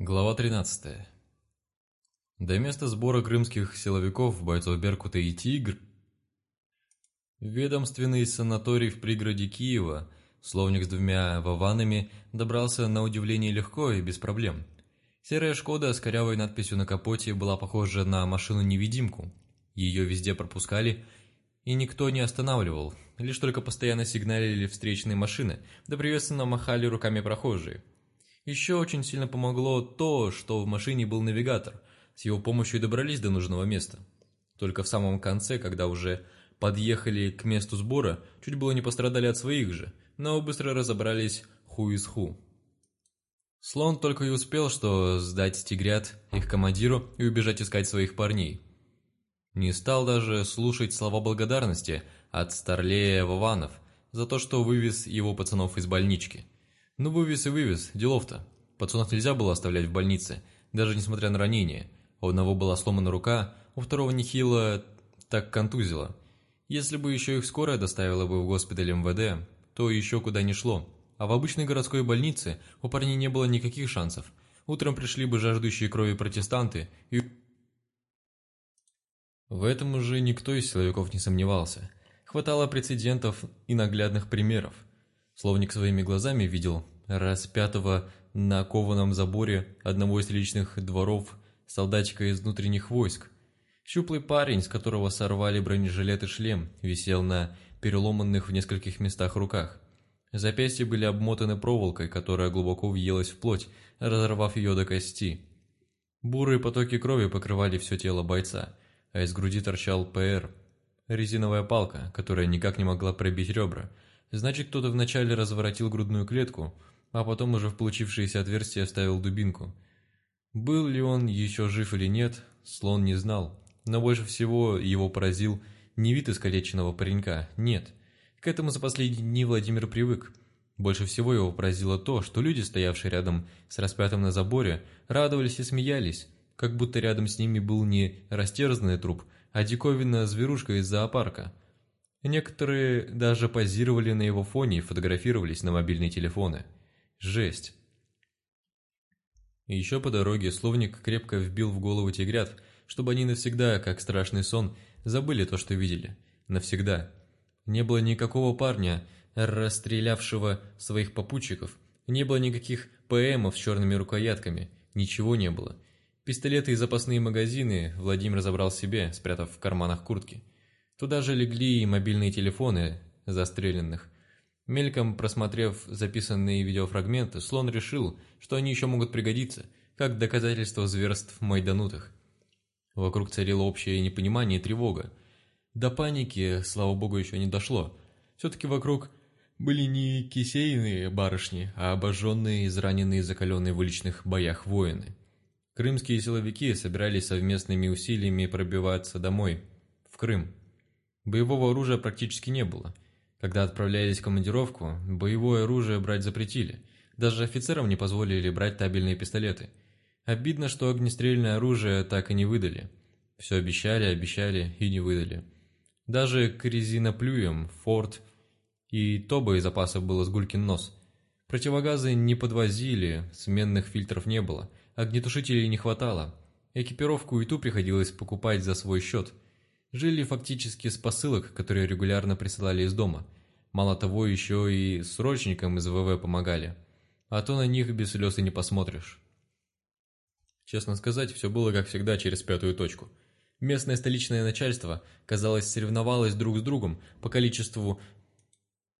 Глава 13. До места сбора крымских силовиков, бойцов Беркута и Тигр, ведомственный санаторий в пригороде Киева, словник с двумя вованами, добрался на удивление легко и без проблем. Серая «Шкода» с корявой надписью на капоте была похожа на машину-невидимку. Ее везде пропускали, и никто не останавливал, лишь только постоянно сигналили встречные машины, да приветственно махали руками прохожие. Еще очень сильно помогло то, что в машине был навигатор. С его помощью добрались до нужного места. Только в самом конце, когда уже подъехали к месту сбора, чуть было не пострадали от своих же, но быстро разобрались ху из ху. Слон только и успел, что сдать тигрят их командиру и убежать искать своих парней. Не стал даже слушать слова благодарности от Старлея Вованов за то, что вывез его пацанов из больнички – ну, вывез и вывез, делов-то. Пацанов нельзя было оставлять в больнице, даже несмотря на ранение. У одного была сломана рука, у второго нехило так контузило. Если бы еще их скорая доставила бы в госпиталь МВД, то еще куда ни шло. А в обычной городской больнице у парней не было никаких шансов. Утром пришли бы жаждущие крови протестанты и... В этом уже никто из силовиков не сомневался. Хватало прецедентов и наглядных примеров. Словник своими глазами видел распятого на кованом заборе одного из личных дворов солдатика из внутренних войск. Щуплый парень, с которого сорвали бронежилет и шлем, висел на переломанных в нескольких местах руках. Запястья были обмотаны проволокой, которая глубоко въелась в плоть, разорвав ее до кости. Бурые потоки крови покрывали все тело бойца, а из груди торчал ПР – резиновая палка, которая никак не могла пробить ребра – Значит, кто-то вначале разворотил грудную клетку, а потом уже в получившееся отверстие вставил дубинку. Был ли он еще жив или нет, слон не знал. Но больше всего его поразил не вид искалеченного паренька, нет. К этому за последние дни Владимир привык. Больше всего его поразило то, что люди, стоявшие рядом с распятым на заборе, радовались и смеялись, как будто рядом с ними был не растерзанный труп, а диковинная зверушка из зоопарка – Некоторые даже позировали на его фоне и фотографировались на мобильные телефоны. Жесть. Еще по дороге словник крепко вбил в голову тигрят, чтобы они навсегда, как страшный сон, забыли то, что видели. Навсегда. Не было никакого парня, расстрелявшего своих попутчиков. Не было никаких ПМов с черными рукоятками. Ничего не было. Пистолеты и запасные магазины Владимир забрал себе, спрятав в карманах куртки. Туда же легли и мобильные телефоны застреленных. Мельком просмотрев записанные видеофрагменты, слон решил, что они еще могут пригодиться, как доказательство зверств майданутых. Вокруг царило общее непонимание и тревога. До паники, слава богу, еще не дошло. Все-таки вокруг были не кисейные барышни, а обожженные, израненные, закаленные в уличных боях воины. Крымские силовики собирались совместными усилиями пробиваться домой, в Крым. Боевого оружия практически не было. Когда отправлялись в командировку, боевое оружие брать запретили. Даже офицерам не позволили брать табельные пистолеты. Обидно, что огнестрельное оружие так и не выдали. Все обещали, обещали и не выдали. Даже к резиноплюям, форт и то боезапасов было с гулькин нос. Противогазы не подвозили, сменных фильтров не было, огнетушителей не хватало. Экипировку и ту приходилось покупать за свой счет – жили фактически с посылок, которые регулярно присылали из дома. Мало того, еще и срочникам из ВВ помогали. А то на них без слез и не посмотришь. Честно сказать, все было как всегда через пятую точку. Местное столичное начальство, казалось, соревновалось друг с другом по количеству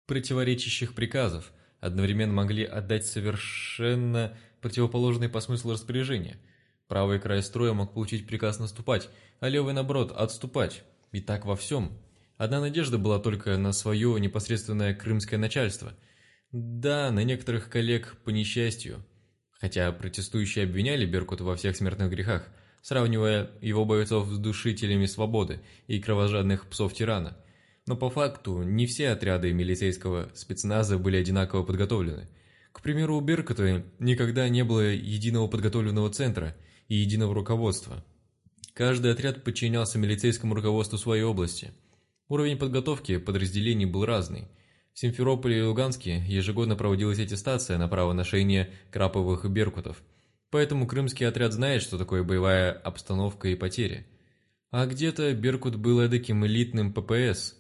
противоречащих приказов, одновременно могли отдать совершенно противоположные по смыслу распоряжения – Правый край строя мог получить приказ наступать, а левый, наоборот, отступать. И так во всем. Одна надежда была только на свое непосредственное крымское начальство. Да, на некоторых коллег по несчастью. Хотя протестующие обвиняли Беркута во всех смертных грехах, сравнивая его бойцов с душителями свободы и кровожадных псов тирана. Но по факту не все отряды милицейского спецназа были одинаково подготовлены. К примеру, у Беркута никогда не было единого подготовленного центра – и единого руководства. Каждый отряд подчинялся милицейскому руководству своей области. Уровень подготовки подразделений был разный. В Симферополе и Луганске ежегодно проводилась аттестация на право ношения краповых беркутов. поэтому крымский отряд знает, что такое боевая обстановка и потери. А где-то Беркут был эдаким элитным ППС.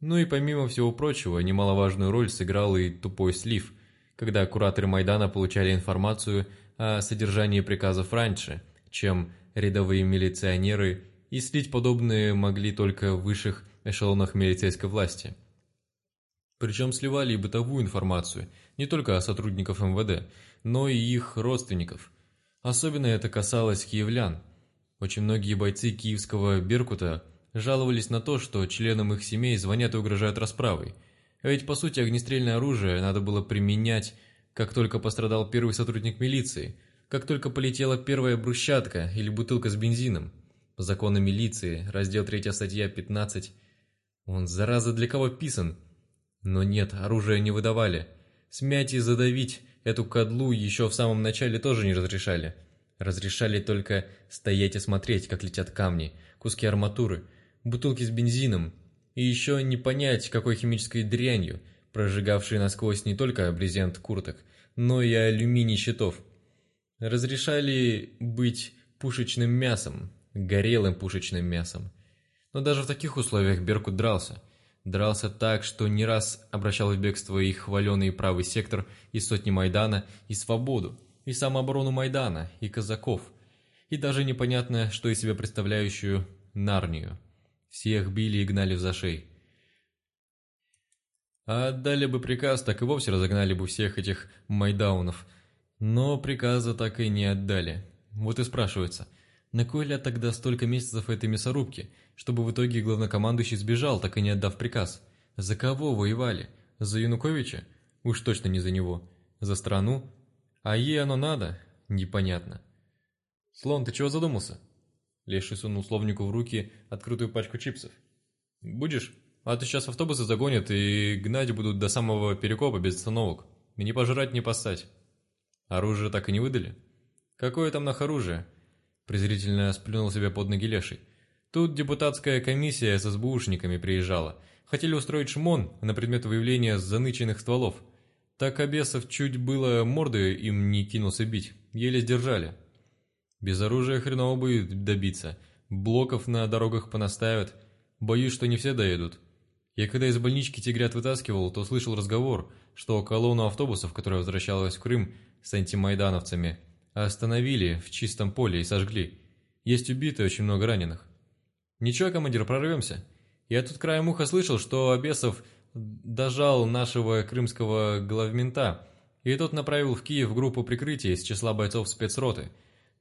Ну и помимо всего прочего, немаловажную роль сыграл и тупой слив, когда кураторы Майдана получали информацию о содержании приказов раньше, чем рядовые милиционеры, и слить подобные могли только в высших эшелонах милицейской власти. Причем сливали и бытовую информацию, не только о сотрудниках МВД, но и их родственников. Особенно это касалось киевлян. Очень многие бойцы киевского «Беркута» жаловались на то, что членам их семей звонят и угрожают расправой. А ведь, по сути, огнестрельное оружие надо было применять, как только пострадал первый сотрудник милиции, как только полетела первая брусчатка или бутылка с бензином. Законы милиции, раздел 3 статья 15. Он, зараза, для кого писан? Но нет, оружие не выдавали. Смять и задавить эту кадлу еще в самом начале тоже не разрешали. Разрешали только стоять и смотреть, как летят камни, куски арматуры, бутылки с бензином, и еще не понять, какой химической дрянью, прожигавшей насквозь не только брезент курток, но и алюминий щитов. Разрешали быть пушечным мясом, горелым пушечным мясом. Но даже в таких условиях Беркут дрался. Дрался так, что не раз обращал в бегство и хваленый правый сектор, и сотни Майдана, и свободу, и самооборону Майдана, и казаков, и даже непонятно, что из себя представляющую Нарнию. Всех били и гнали в зашей. А отдали бы приказ, так и вовсе разогнали бы всех этих майдаунов. Но приказа так и не отдали. Вот и спрашивается, на кой ля тогда столько месяцев этой мясорубки, чтобы в итоге главнокомандующий сбежал, так и не отдав приказ? За кого воевали? За Януковича? Уж точно не за него. За страну? А ей оно надо? Непонятно. «Слон, ты чего задумался?» Леший сунул словнику в руки открытую пачку чипсов. «Будешь? А то сейчас автобусы загонят и гнать будут до самого Перекопа без остановок. И не пожрать, не поссать. Оружие так и не выдали? Какое там нах оружие?» Презрительно сплюнул себе под ноги Леший. «Тут депутатская комиссия с СБУшниками приезжала. Хотели устроить шмон на предмет выявления заныченных стволов. Так Обесов чуть было морды им не кинулся бить. Еле сдержали. Без оружия хреново будет добиться. Блоков на дорогах понаставят. Боюсь, что не все доедут. Я когда из больнички тигрят вытаскивал, то слышал разговор, что колонну автобусов, которая возвращалась в Крым с антимайдановцами, остановили в чистом поле и сожгли. Есть убитые, очень много раненых. Ничего, командир, прорвемся. Я тут краем уха слышал, что Обесов дожал нашего крымского главмента, и тот направил в Киев группу прикрытия из числа бойцов спецроты.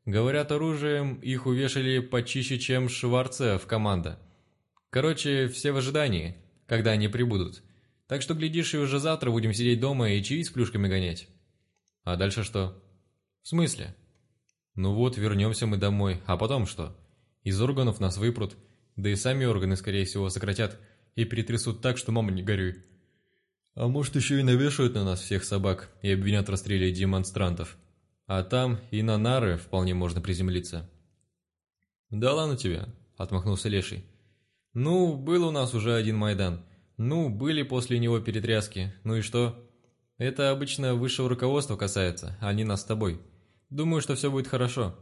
Говорят, оружием их увешали почище, чем Шварцев команда. Короче, все в ожидании, когда они прибудут. Так что, глядишь, и уже завтра будем сидеть дома и чаи с плюшками гонять. А дальше что? В смысле? Ну вот, вернемся мы домой, а потом что? Из органов нас выпрут, да и сами органы, скорее всего, сократят – и перетрясут так, что мама не горюй. А может еще и навешают на нас всех собак и обвинят в расстреле демонстрантов. А там и на нары вполне можно приземлиться. «Да ладно тебе», — отмахнулся Леший. «Ну, был у нас уже один Майдан. Ну, были после него перетряски. Ну и что? Это обычно высшего руководства касается, а не нас с тобой. Думаю, что все будет хорошо».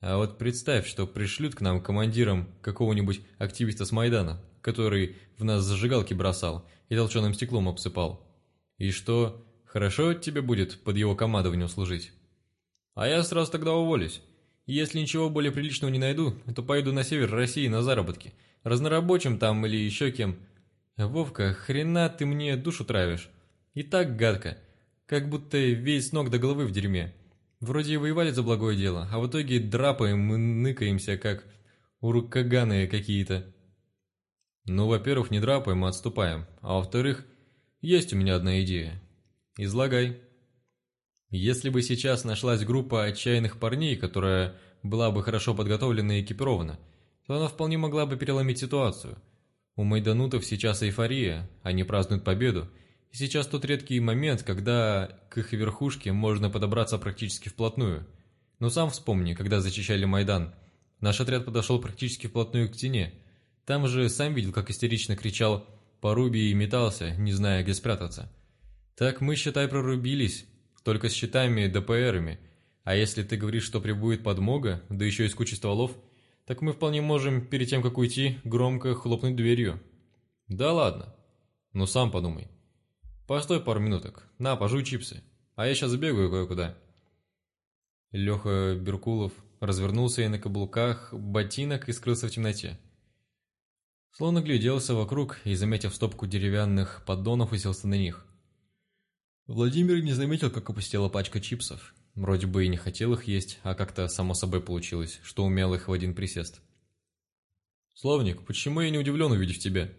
А вот представь, что пришлют к нам командиром какого-нибудь активиста с Майдана, который в нас зажигалки бросал и толченым стеклом обсыпал. И что, хорошо тебе будет под его командованием служить? А я сразу тогда уволюсь. Если ничего более приличного не найду, то пойду на север России на заработки. Разнорабочим там или еще кем. Вовка, хрена ты мне душу травишь. И так гадко, как будто весь ног до головы в дерьме. Вроде и воевали за благое дело, а в итоге драпаем и ныкаемся, как урукаганы какие-то. Ну, во-первых, не драпаем, а отступаем. А во-вторых, есть у меня одна идея. Излагай. Если бы сейчас нашлась группа отчаянных парней, которая была бы хорошо подготовлена и экипирована, то она вполне могла бы переломить ситуацию. У майданутов сейчас эйфория, они празднуют победу, и сейчас тот редкий момент, когда к их верхушке можно подобраться практически вплотную. Но сам вспомни, когда зачищали Майдан. Наш отряд подошел практически вплотную к стене, там же сам видел, как истерично кричал Поруби и метался, не зная, где спрятаться. Так мы, считай, прорубились, только с щитами и ДПРами. А если ты говоришь, что прибудет подмога, да еще и с кучей стволов, так мы вполне можем перед тем, как уйти, громко хлопнуть дверью. Да ладно. Ну сам подумай. Постой пару минуток. На, пожуй чипсы. А я сейчас бегаю кое-куда. Леха Беркулов развернулся и на каблуках ботинок и скрылся в темноте. Словно гляделся вокруг и, заметив стопку деревянных поддонов, уселся на них. Владимир не заметил, как опустела пачка чипсов. Вроде бы и не хотел их есть, а как-то само собой получилось, что умел их в один присест. «Славник, почему я не удивлен, увидев тебя?»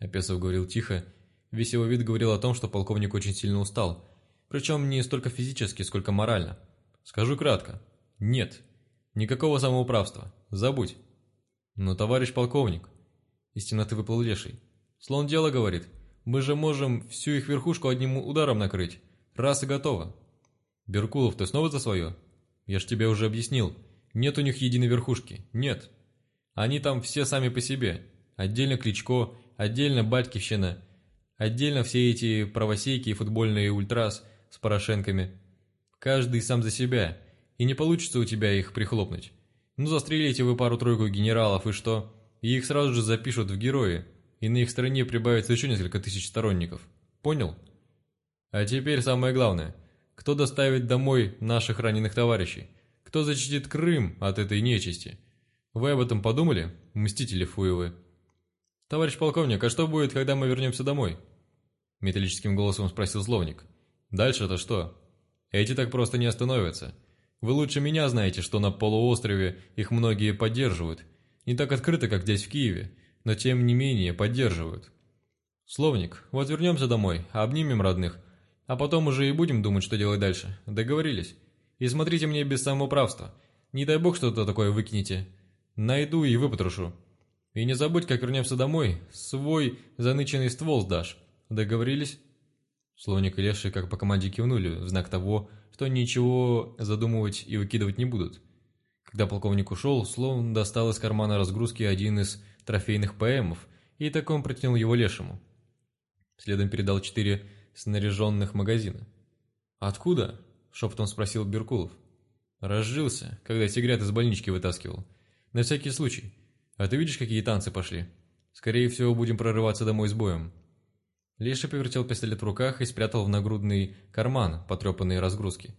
Опесов говорил тихо. Весь его вид говорил о том, что полковник очень сильно устал. Причем не столько физически, сколько морально. Скажу кратко. Нет. Никакого самоуправства. Забудь. Но, товарищ полковник, из темноты выплыл леший. Слон дело говорит. Мы же можем всю их верхушку одним ударом накрыть. Раз и готово. Беркулов, ты снова за свое? Я ж тебе уже объяснил. Нет у них единой верхушки. Нет. Они там все сами по себе. Отдельно Кличко, отдельно Батькивщина, отдельно все эти правосейки и футбольные ультрас с Порошенками. Каждый сам за себя. И не получится у тебя их прихлопнуть. Ну, застрелите вы пару-тройку генералов, и что? И их сразу же запишут в герои, и на их стороне прибавится еще несколько тысяч сторонников. Понял? А теперь самое главное. Кто доставит домой наших раненых товарищей? Кто защитит Крым от этой нечисти? Вы об этом подумали, мстители Фуевы? Товарищ полковник, а что будет, когда мы вернемся домой? Металлическим голосом спросил Зловник. Дальше-то что? Эти так просто не остановятся. Вы лучше меня знаете, что на полуострове их многие поддерживают, не так открыто, как здесь в Киеве, но тем не менее поддерживают. Словник, вот вернемся домой, обнимем родных, а потом уже и будем думать, что делать дальше. Договорились? И смотрите мне без самоуправства. Не дай бог что-то такое выкинете. Найду и выпотрошу. И не забудь, как вернемся домой, свой заныченный ствол сдашь. Договорились?» Слоник и Леший как по команде кивнули, в знак того, что ничего задумывать и выкидывать не будут. Когда полковник ушел, Слоун достал из кармана разгрузки один из трофейных ПМов и таком протянул его лешему. Следом передал четыре снаряженных магазина. «Откуда?» – шепотом спросил Беркулов. «Разжился, когда тигрят из больнички вытаскивал. На всякий случай. А ты видишь, какие танцы пошли? Скорее всего, будем прорываться домой с боем». Леша повертел пистолет в руках и спрятал в нагрудный карман потрепанные разгрузки.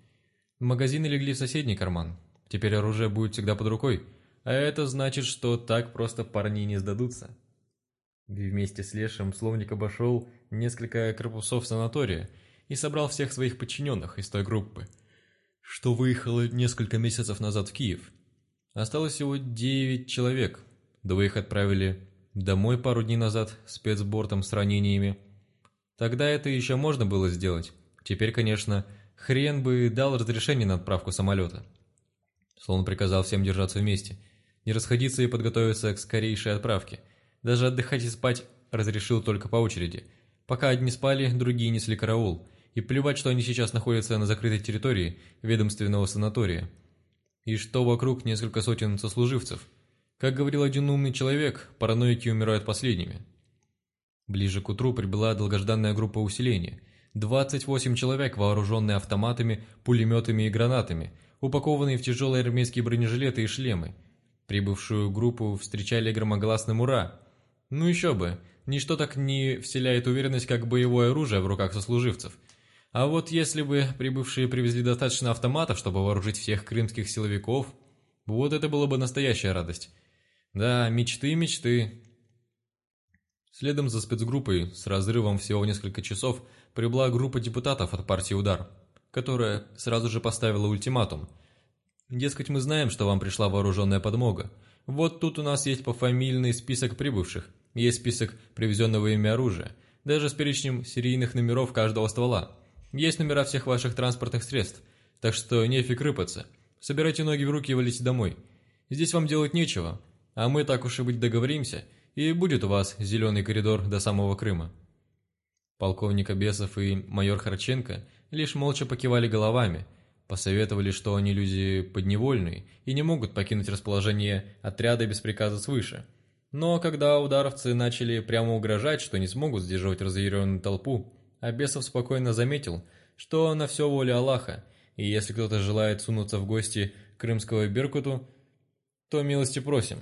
Магазины легли в соседний карман, Теперь оружие будет всегда под рукой, а это значит, что так просто парни не сдадутся. Вместе с Лешем Словник обошел несколько корпусов санатория и собрал всех своих подчиненных из той группы, что выехало несколько месяцев назад в Киев. Осталось всего девять человек. Двоих отправили домой пару дней назад спецбортом с ранениями. Тогда это еще можно было сделать. Теперь, конечно, хрен бы дал разрешение на отправку самолета. Словно приказал всем держаться вместе, не расходиться и подготовиться к скорейшей отправке. Даже отдыхать и спать разрешил только по очереди. Пока одни спали, другие несли караул. И плевать, что они сейчас находятся на закрытой территории ведомственного санатория. И что вокруг несколько сотен сослуживцев. Как говорил один умный человек, параноики умирают последними. Ближе к утру прибыла долгожданная группа усиления. 28 человек, вооруженные автоматами, пулеметами и гранатами – упакованные в тяжелые армейские бронежилеты и шлемы. Прибывшую группу встречали громогласным «Ура!». Ну еще бы, ничто так не вселяет уверенность, как боевое оружие в руках сослуживцев. А вот если бы прибывшие привезли достаточно автоматов, чтобы вооружить всех крымских силовиков, вот это была бы настоящая радость. Да, мечты, мечты. Следом за спецгруппой, с разрывом всего в несколько часов, прибыла группа депутатов от партии «Удар» которая сразу же поставила ультиматум. Дескать, мы знаем, что вам пришла вооруженная подмога. Вот тут у нас есть пофамильный список прибывших, есть список привезенного ими оружия, даже с перечнем серийных номеров каждого ствола. Есть номера всех ваших транспортных средств, так что нефиг рыпаться. Собирайте ноги в руки и валите домой. Здесь вам делать нечего, а мы так уж и быть договоримся, и будет у вас зеленый коридор до самого Крыма. Полковник Абесов и майор Харченко лишь молча покивали головами, посоветовали, что они люди подневольные и не могут покинуть расположение отряда без приказа свыше. Но когда ударовцы начали прямо угрожать, что не смогут сдерживать разъяренную толпу, Абесов спокойно заметил, что на все воля Аллаха, и если кто-то желает сунуться в гости крымского Беркуту, то милости просим.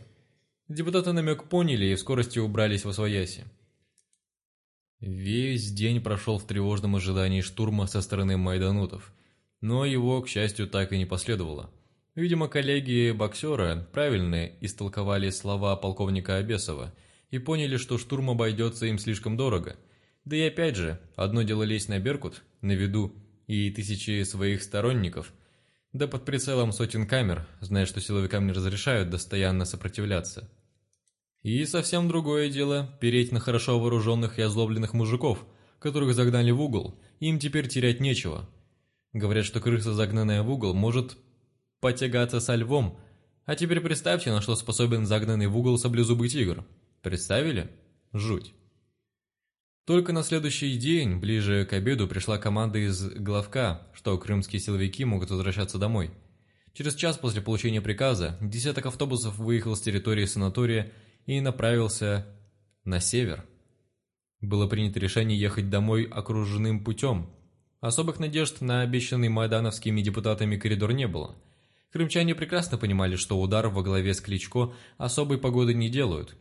Депутаты намек поняли и в скорости убрались во свояси. Весь день прошел в тревожном ожидании штурма со стороны майданутов, но его, к счастью, так и не последовало. Видимо, коллеги-боксера правильно истолковали слова полковника Обесова и поняли, что штурм обойдется им слишком дорого. Да и опять же, одно дело лезть на Беркут, на виду, и тысячи своих сторонников, да под прицелом сотен камер, зная, что силовикам не разрешают постоянно сопротивляться. И совсем другое дело – переть на хорошо вооруженных и озлобленных мужиков, которых загнали в угол, им теперь терять нечего. Говорят, что крыса, загнанная в угол, может потягаться со львом, а теперь представьте, на что способен загнанный в угол саблезубый тигр. Представили? Жуть. Только на следующий день, ближе к обеду, пришла команда из главка, что крымские силовики могут возвращаться домой. Через час после получения приказа десяток автобусов выехал с территории санатория и направился на север. Было принято решение ехать домой окруженным путем. Особых надежд на обещанный майдановскими депутатами коридор не было. Крымчане прекрасно понимали, что удар во главе с Кличко особой погоды не делают.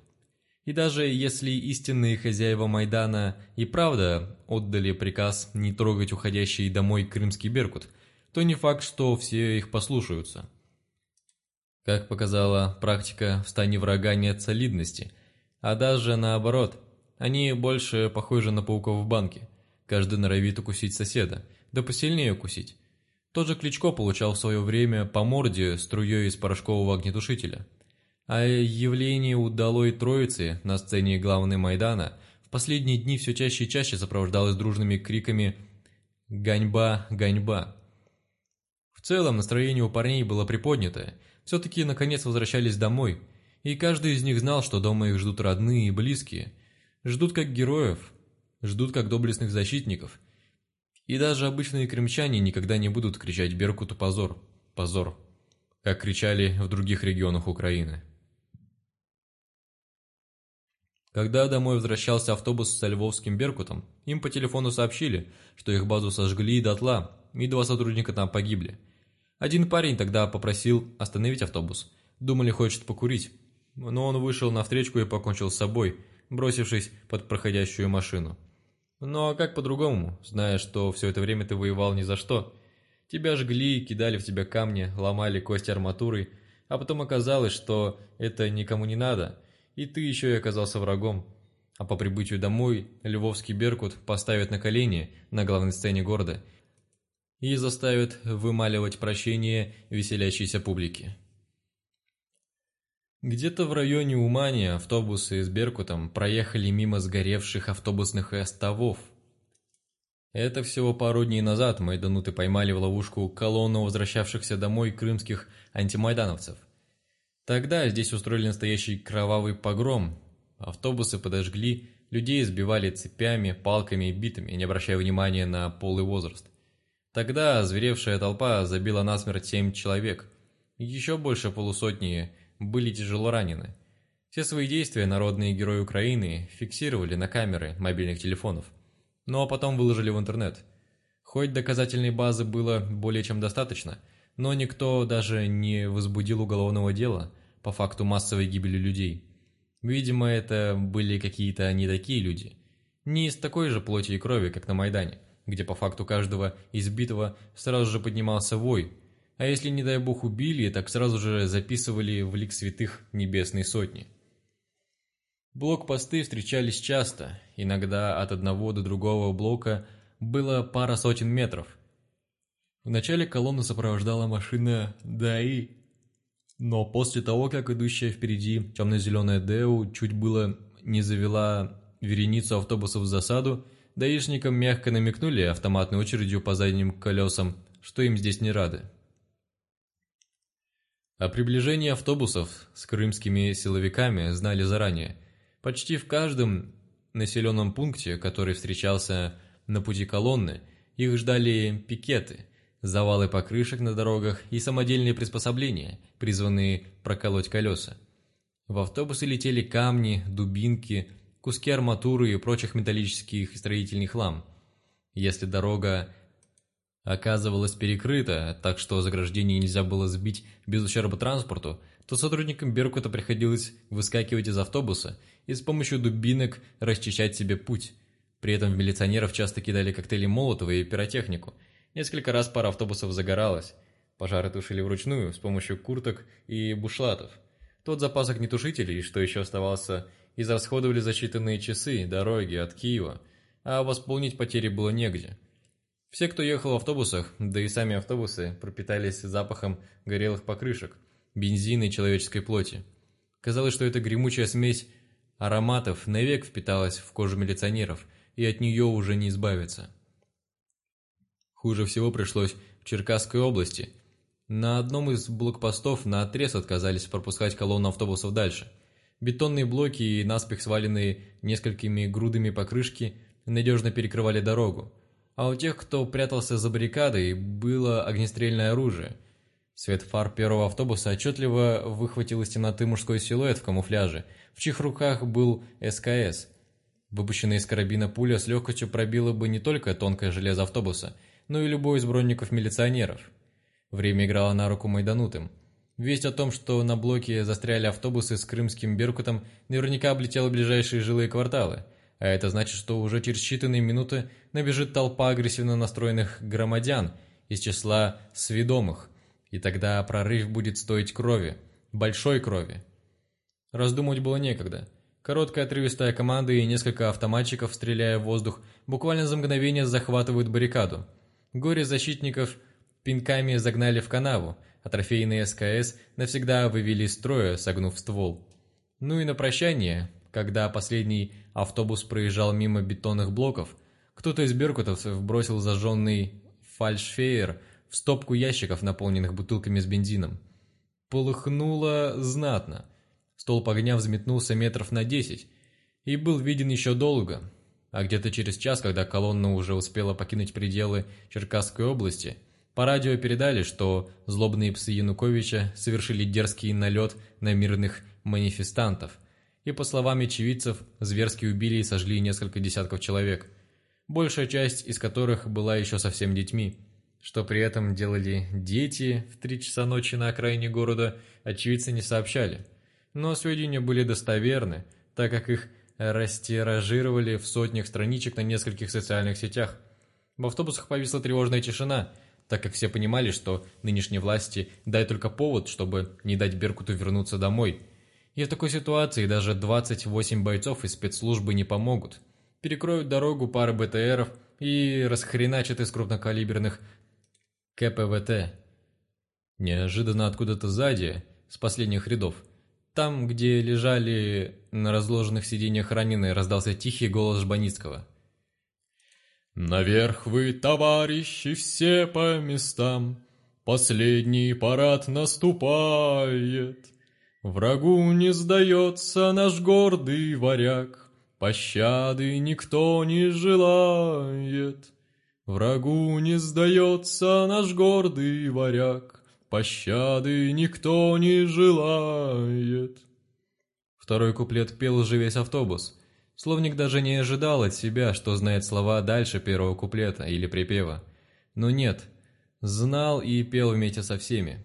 И даже если истинные хозяева Майдана и правда отдали приказ не трогать уходящий домой крымский Беркут, то не факт, что все их послушаются. Как показала практика, в стане врага нет солидности, а даже наоборот, они больше похожи на пауков в банке. Каждый норовит укусить соседа, да посильнее укусить. Тот же Кличко получал в свое время по морде струей из порошкового огнетушителя. А явление удалой троицы на сцене главной Майдана в последние дни все чаще и чаще сопровождалось дружными криками «Ганьба! Ганьба!». В целом настроение у парней было приподнятое – все-таки наконец возвращались домой, и каждый из них знал, что дома их ждут родные и близкие, ждут как героев, ждут как доблестных защитников. И даже обычные крымчане никогда не будут кричать Беркуту «позор», «позор», как кричали в других регионах Украины. Когда домой возвращался автобус со львовским Беркутом, им по телефону сообщили, что их базу сожгли дотла, и два сотрудника там погибли – один парень тогда попросил остановить автобус. Думали, хочет покурить. Но он вышел на встречку и покончил с собой, бросившись под проходящую машину. Ну а как по-другому, зная, что все это время ты воевал ни за что? Тебя жгли, кидали в тебя камни, ломали кости арматурой, а потом оказалось, что это никому не надо, и ты еще и оказался врагом. А по прибытию домой Львовский Беркут поставит на колени на главной сцене города и заставит вымаливать прощение веселящейся публики. Где-то в районе Умани автобусы с Беркутом проехали мимо сгоревших автобусных остовов. Это всего пару дней назад майдануты поймали в ловушку колонну возвращавшихся домой крымских антимайдановцев. Тогда здесь устроили настоящий кровавый погром. Автобусы подожгли, людей избивали цепями, палками и битами, не обращая внимания на пол и возраст. Тогда озверевшая толпа забила насмерть семь человек. Еще больше полусотни были тяжело ранены. Все свои действия народные герои Украины фиксировали на камеры мобильных телефонов. Ну а потом выложили в интернет. Хоть доказательной базы было более чем достаточно, но никто даже не возбудил уголовного дела по факту массовой гибели людей. Видимо, это были какие-то не такие люди. Не из такой же плоти и крови, как на Майдане – где по факту каждого избитого сразу же поднимался вой, а если, не дай бог, убили, так сразу же записывали в лик святых небесной сотни. Блокпосты встречались часто, иногда от одного до другого блока было пара сотен метров. Вначале колонну сопровождала машина ДАИ, но после того, как идущая впереди темно-зеленая Дэу чуть было не завела вереницу автобусов в засаду, даишникам мягко намекнули автоматной очередью по задним колесам, что им здесь не рады. О приближении автобусов с крымскими силовиками знали заранее. Почти в каждом населенном пункте, который встречался на пути колонны, их ждали пикеты, завалы покрышек на дорогах и самодельные приспособления, призванные проколоть колеса. В автобусы летели камни, дубинки, куски арматуры и прочих металлических строительных хлам. Если дорога оказывалась перекрыта, так что заграждение нельзя было сбить без ущерба транспорту, то сотрудникам Беркута приходилось выскакивать из автобуса и с помощью дубинок расчищать себе путь. При этом милиционеров часто кидали коктейли Молотова и пиротехнику. Несколько раз пара автобусов загоралась. Пожары тушили вручную с помощью курток и бушлатов. Тот запас огнетушителей, что еще оставался, израсходовали за считанные часы дороги от Киева, а восполнить потери было негде. Все, кто ехал в автобусах, да и сами автобусы, пропитались запахом горелых покрышек, бензина и человеческой плоти. Казалось, что эта гремучая смесь ароматов навек впиталась в кожу милиционеров, и от нее уже не избавиться. Хуже всего пришлось в Черкасской области. На одном из блокпостов на отрез отказались пропускать колонну автобусов дальше. Бетонные блоки и наспех сваленные несколькими грудами покрышки надежно перекрывали дорогу, а у тех, кто прятался за баррикадой, было огнестрельное оружие. Свет фар первого автобуса отчетливо выхватил из темноты мужской силуэт в камуфляже, в чьих руках был СКС. Выпущенная из карабина пуля с легкостью пробила бы не только тонкое железо автобуса, но и любой из бронников милиционеров. Время играло на руку майданутым. Весть о том, что на блоке застряли автобусы с крымским «Беркутом», наверняка облетела ближайшие жилые кварталы – а это значит, что уже через считанные минуты набежит толпа агрессивно настроенных громадян из числа сведомых, и тогда прорыв будет стоить крови, большой крови. Раздумывать было некогда. Короткая отрывистая команда и несколько автоматчиков, стреляя в воздух, буквально за мгновение захватывают баррикаду. Горе защитников пинками загнали в канаву, а трофейные СКС навсегда вывели из строя, согнув ствол. Ну и на прощание, когда последний автобус проезжал мимо бетонных блоков, кто-то из беркутовцев бросил зажженный фальшфейер в стопку ящиков, наполненных бутылками с бензином. Полыхнуло знатно. Столб огня взметнулся метров на десять и был виден еще долго, а где-то через час, когда колонна уже успела покинуть пределы Черкасской области, по радио передали, что злобные псы Януковича совершили дерзкий налет на мирных манифестантов, и, по словам очевидцев, зверски убили и сожгли несколько десятков человек, большая часть из которых была еще совсем детьми. Что при этом делали дети в три часа ночи на окраине города, очевидцы не сообщали. Но сведения были достоверны, так как их растиражировали в сотнях страничек на нескольких социальных сетях. В автобусах повисла тревожная тишина, так как все понимали, что нынешние власти дай только повод, чтобы не дать Беркуту вернуться домой – и в такой ситуации даже 28 бойцов из спецслужбы не помогут. Перекроют дорогу пары БТРов и расхреначат из крупнокалиберных КПВТ. Неожиданно откуда-то сзади, с последних рядов, там, где лежали на разложенных сиденьях раненые, раздался тихий голос Жбаницкого. «Наверх вы, товарищи, все по местам, последний парад наступает». Врагу не сдается наш гордый варяг, Пощады никто не желает. Врагу не сдается наш гордый варяг, Пощады никто не желает. Второй куплет пел уже весь автобус. Словник даже не ожидал от себя, что знает слова дальше первого куплета или припева. Но нет, знал и пел вместе со всеми.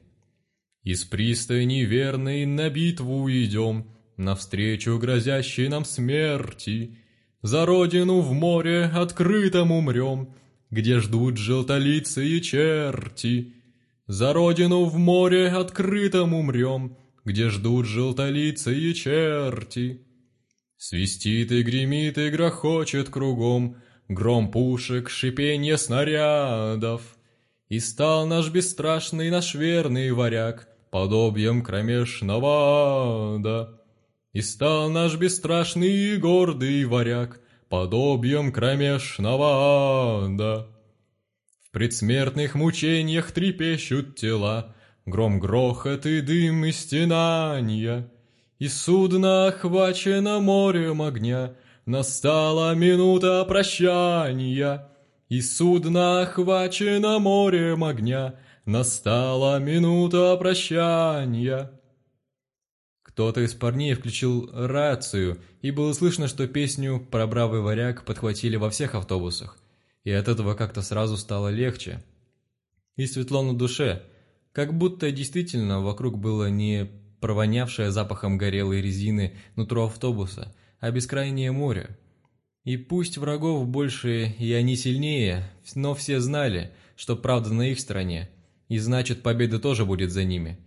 Из пристани верной на битву идем, Навстречу грозящей нам смерти. За родину в море открытом умрем, Где ждут желтолицые черти. За родину в море открытом умрем, Где ждут желтолицые черти. Свистит и гремит и грохочет кругом Гром пушек, шипенье снарядов. И стал наш бесстрашный, наш верный варяг подобием кромешного ада. И стал наш бесстрашный и гордый варяг подобием кромешного ада. В предсмертных мучениях трепещут тела, Гром грохот и дым и стенания, И судно охвачено морем огня, Настала минута прощания, И судно охвачено морем огня, Настала минута прощания. Кто-то из парней включил рацию, и было слышно, что песню про бравый варяг подхватили во всех автобусах, и от этого как-то сразу стало легче. И светло на душе, как будто действительно вокруг было не провонявшее запахом горелой резины нутро автобуса, а бескрайнее море. И пусть врагов больше и они сильнее, но все знали, что правда на их стороне, и значит победа тоже будет за ними.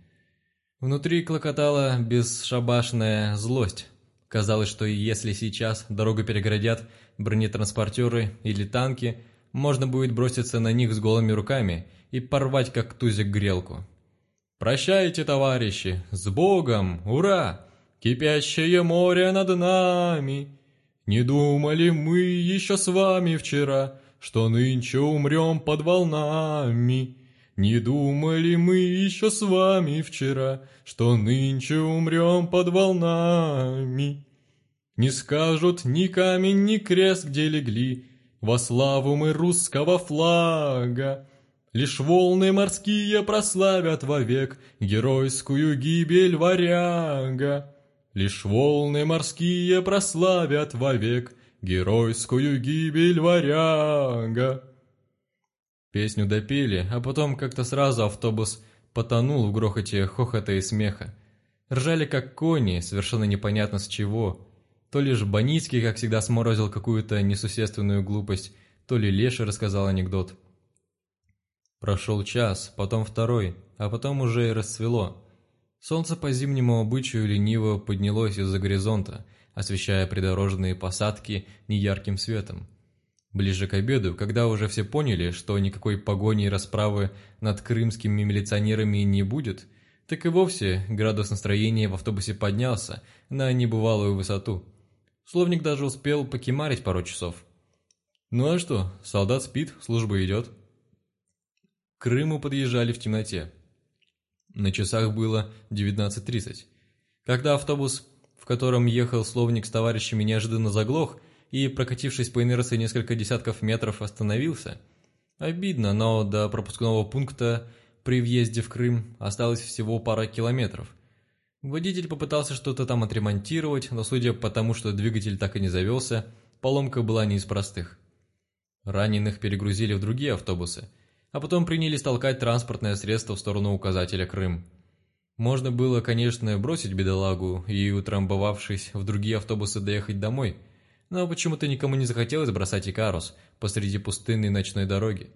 Внутри клокотала бесшабашная злость. Казалось, что если сейчас дорогу перегородят бронетранспортеры или танки, можно будет броситься на них с голыми руками и порвать как тузик грелку. «Прощайте, товарищи! С Богом! Ура! Кипящее море над нами! Не думали мы еще с вами вчера, что нынче умрем под волнами!» Не думали мы еще с вами вчера, что нынче умрем под волнами. Не скажут ни камень, ни крест, где легли, во славу мы русского флага. Лишь волны морские прославят вовек геройскую гибель варяга. Лишь волны морские прославят вовек геройскую гибель варяга. Песню допели, а потом как-то сразу автобус потонул в грохоте хохота и смеха. Ржали как кони, совершенно непонятно с чего. То ли Жбаницкий, как всегда, сморозил какую-то несущественную глупость, то ли Леша рассказал анекдот. Прошел час, потом второй, а потом уже и расцвело. Солнце по зимнему обычаю лениво поднялось из-за горизонта, освещая придорожные посадки неярким светом. Ближе к обеду, когда уже все поняли, что никакой погони и расправы над крымскими милиционерами не будет, так и вовсе градус настроения в автобусе поднялся на небывалую высоту. Словник даже успел покемарить пару часов. Ну а что, солдат спит, служба идет. К Крыму подъезжали в темноте. На часах было 19.30. Когда автобус, в котором ехал словник с товарищами, неожиданно заглох – и, прокатившись по инерции несколько десятков метров, остановился. Обидно, но до пропускного пункта при въезде в Крым осталось всего пара километров. Водитель попытался что-то там отремонтировать, но судя по тому, что двигатель так и не завелся, поломка была не из простых. Раненых перегрузили в другие автобусы, а потом принялись толкать транспортное средство в сторону указателя Крым. Можно было, конечно, бросить бедолагу и, утрамбовавшись в другие автобусы, доехать домой – но почему-то никому не захотелось бросать Икарус посреди пустынной ночной дороги.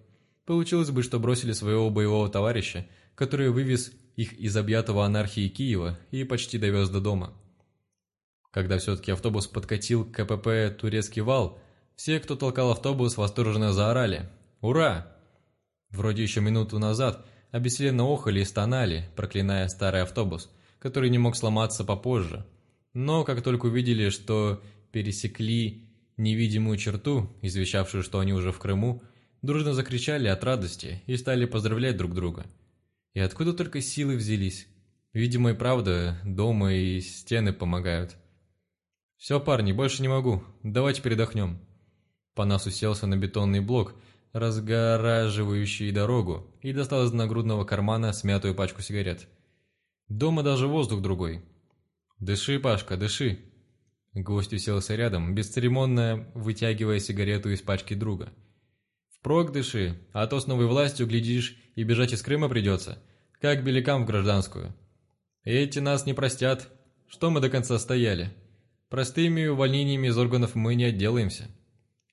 Получилось бы, что бросили своего боевого товарища, который вывез их из объятого анархии Киева и почти довез до дома. Когда все-таки автобус подкатил к КПП «Турецкий вал», все, кто толкал автобус, восторженно заорали «Ура!». Вроде еще минуту назад обессиленно охали и стонали, проклиная старый автобус, который не мог сломаться попозже. Но как только увидели, что пересекли невидимую черту, извещавшую, что они уже в Крыму, дружно закричали от радости и стали поздравлять друг друга. И откуда только силы взялись? Видимо и правда, дома и стены помогают. «Все, парни, больше не могу. Давайте передохнем». Панас уселся на бетонный блок, разгораживающий дорогу, и достал из нагрудного кармана смятую пачку сигарет. Дома даже воздух другой. «Дыши, Пашка, дыши!» Гость уселся рядом, бесцеремонно вытягивая сигарету из пачки друга. «Впрок дыши, а то с новой властью, глядишь, и бежать из Крыма придется, как белякам в гражданскую. Эти нас не простят, что мы до конца стояли. Простыми увольнениями из органов мы не отделаемся».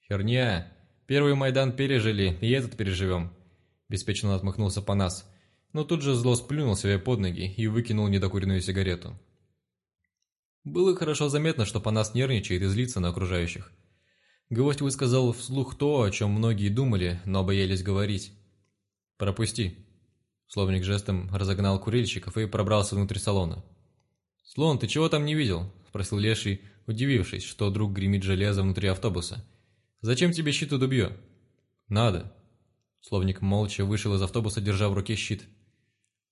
«Херня, первый Майдан пережили, и этот переживем», – беспечно отмахнулся Панас, но тут же зло сплюнул себе под ноги и выкинул недокуренную сигарету. Было хорошо заметно, что Панас нервничает и злится на окружающих. Гвоздь высказал вслух то, о чем многие думали, но боялись говорить. «Пропусти». Словник жестом разогнал курильщиков и пробрался внутрь салона. «Слон, ты чего там не видел?» – спросил Леший, удивившись, что друг гремит железо внутри автобуса. «Зачем тебе щит и дубье?» «Надо». Словник молча вышел из автобуса, держа в руке щит.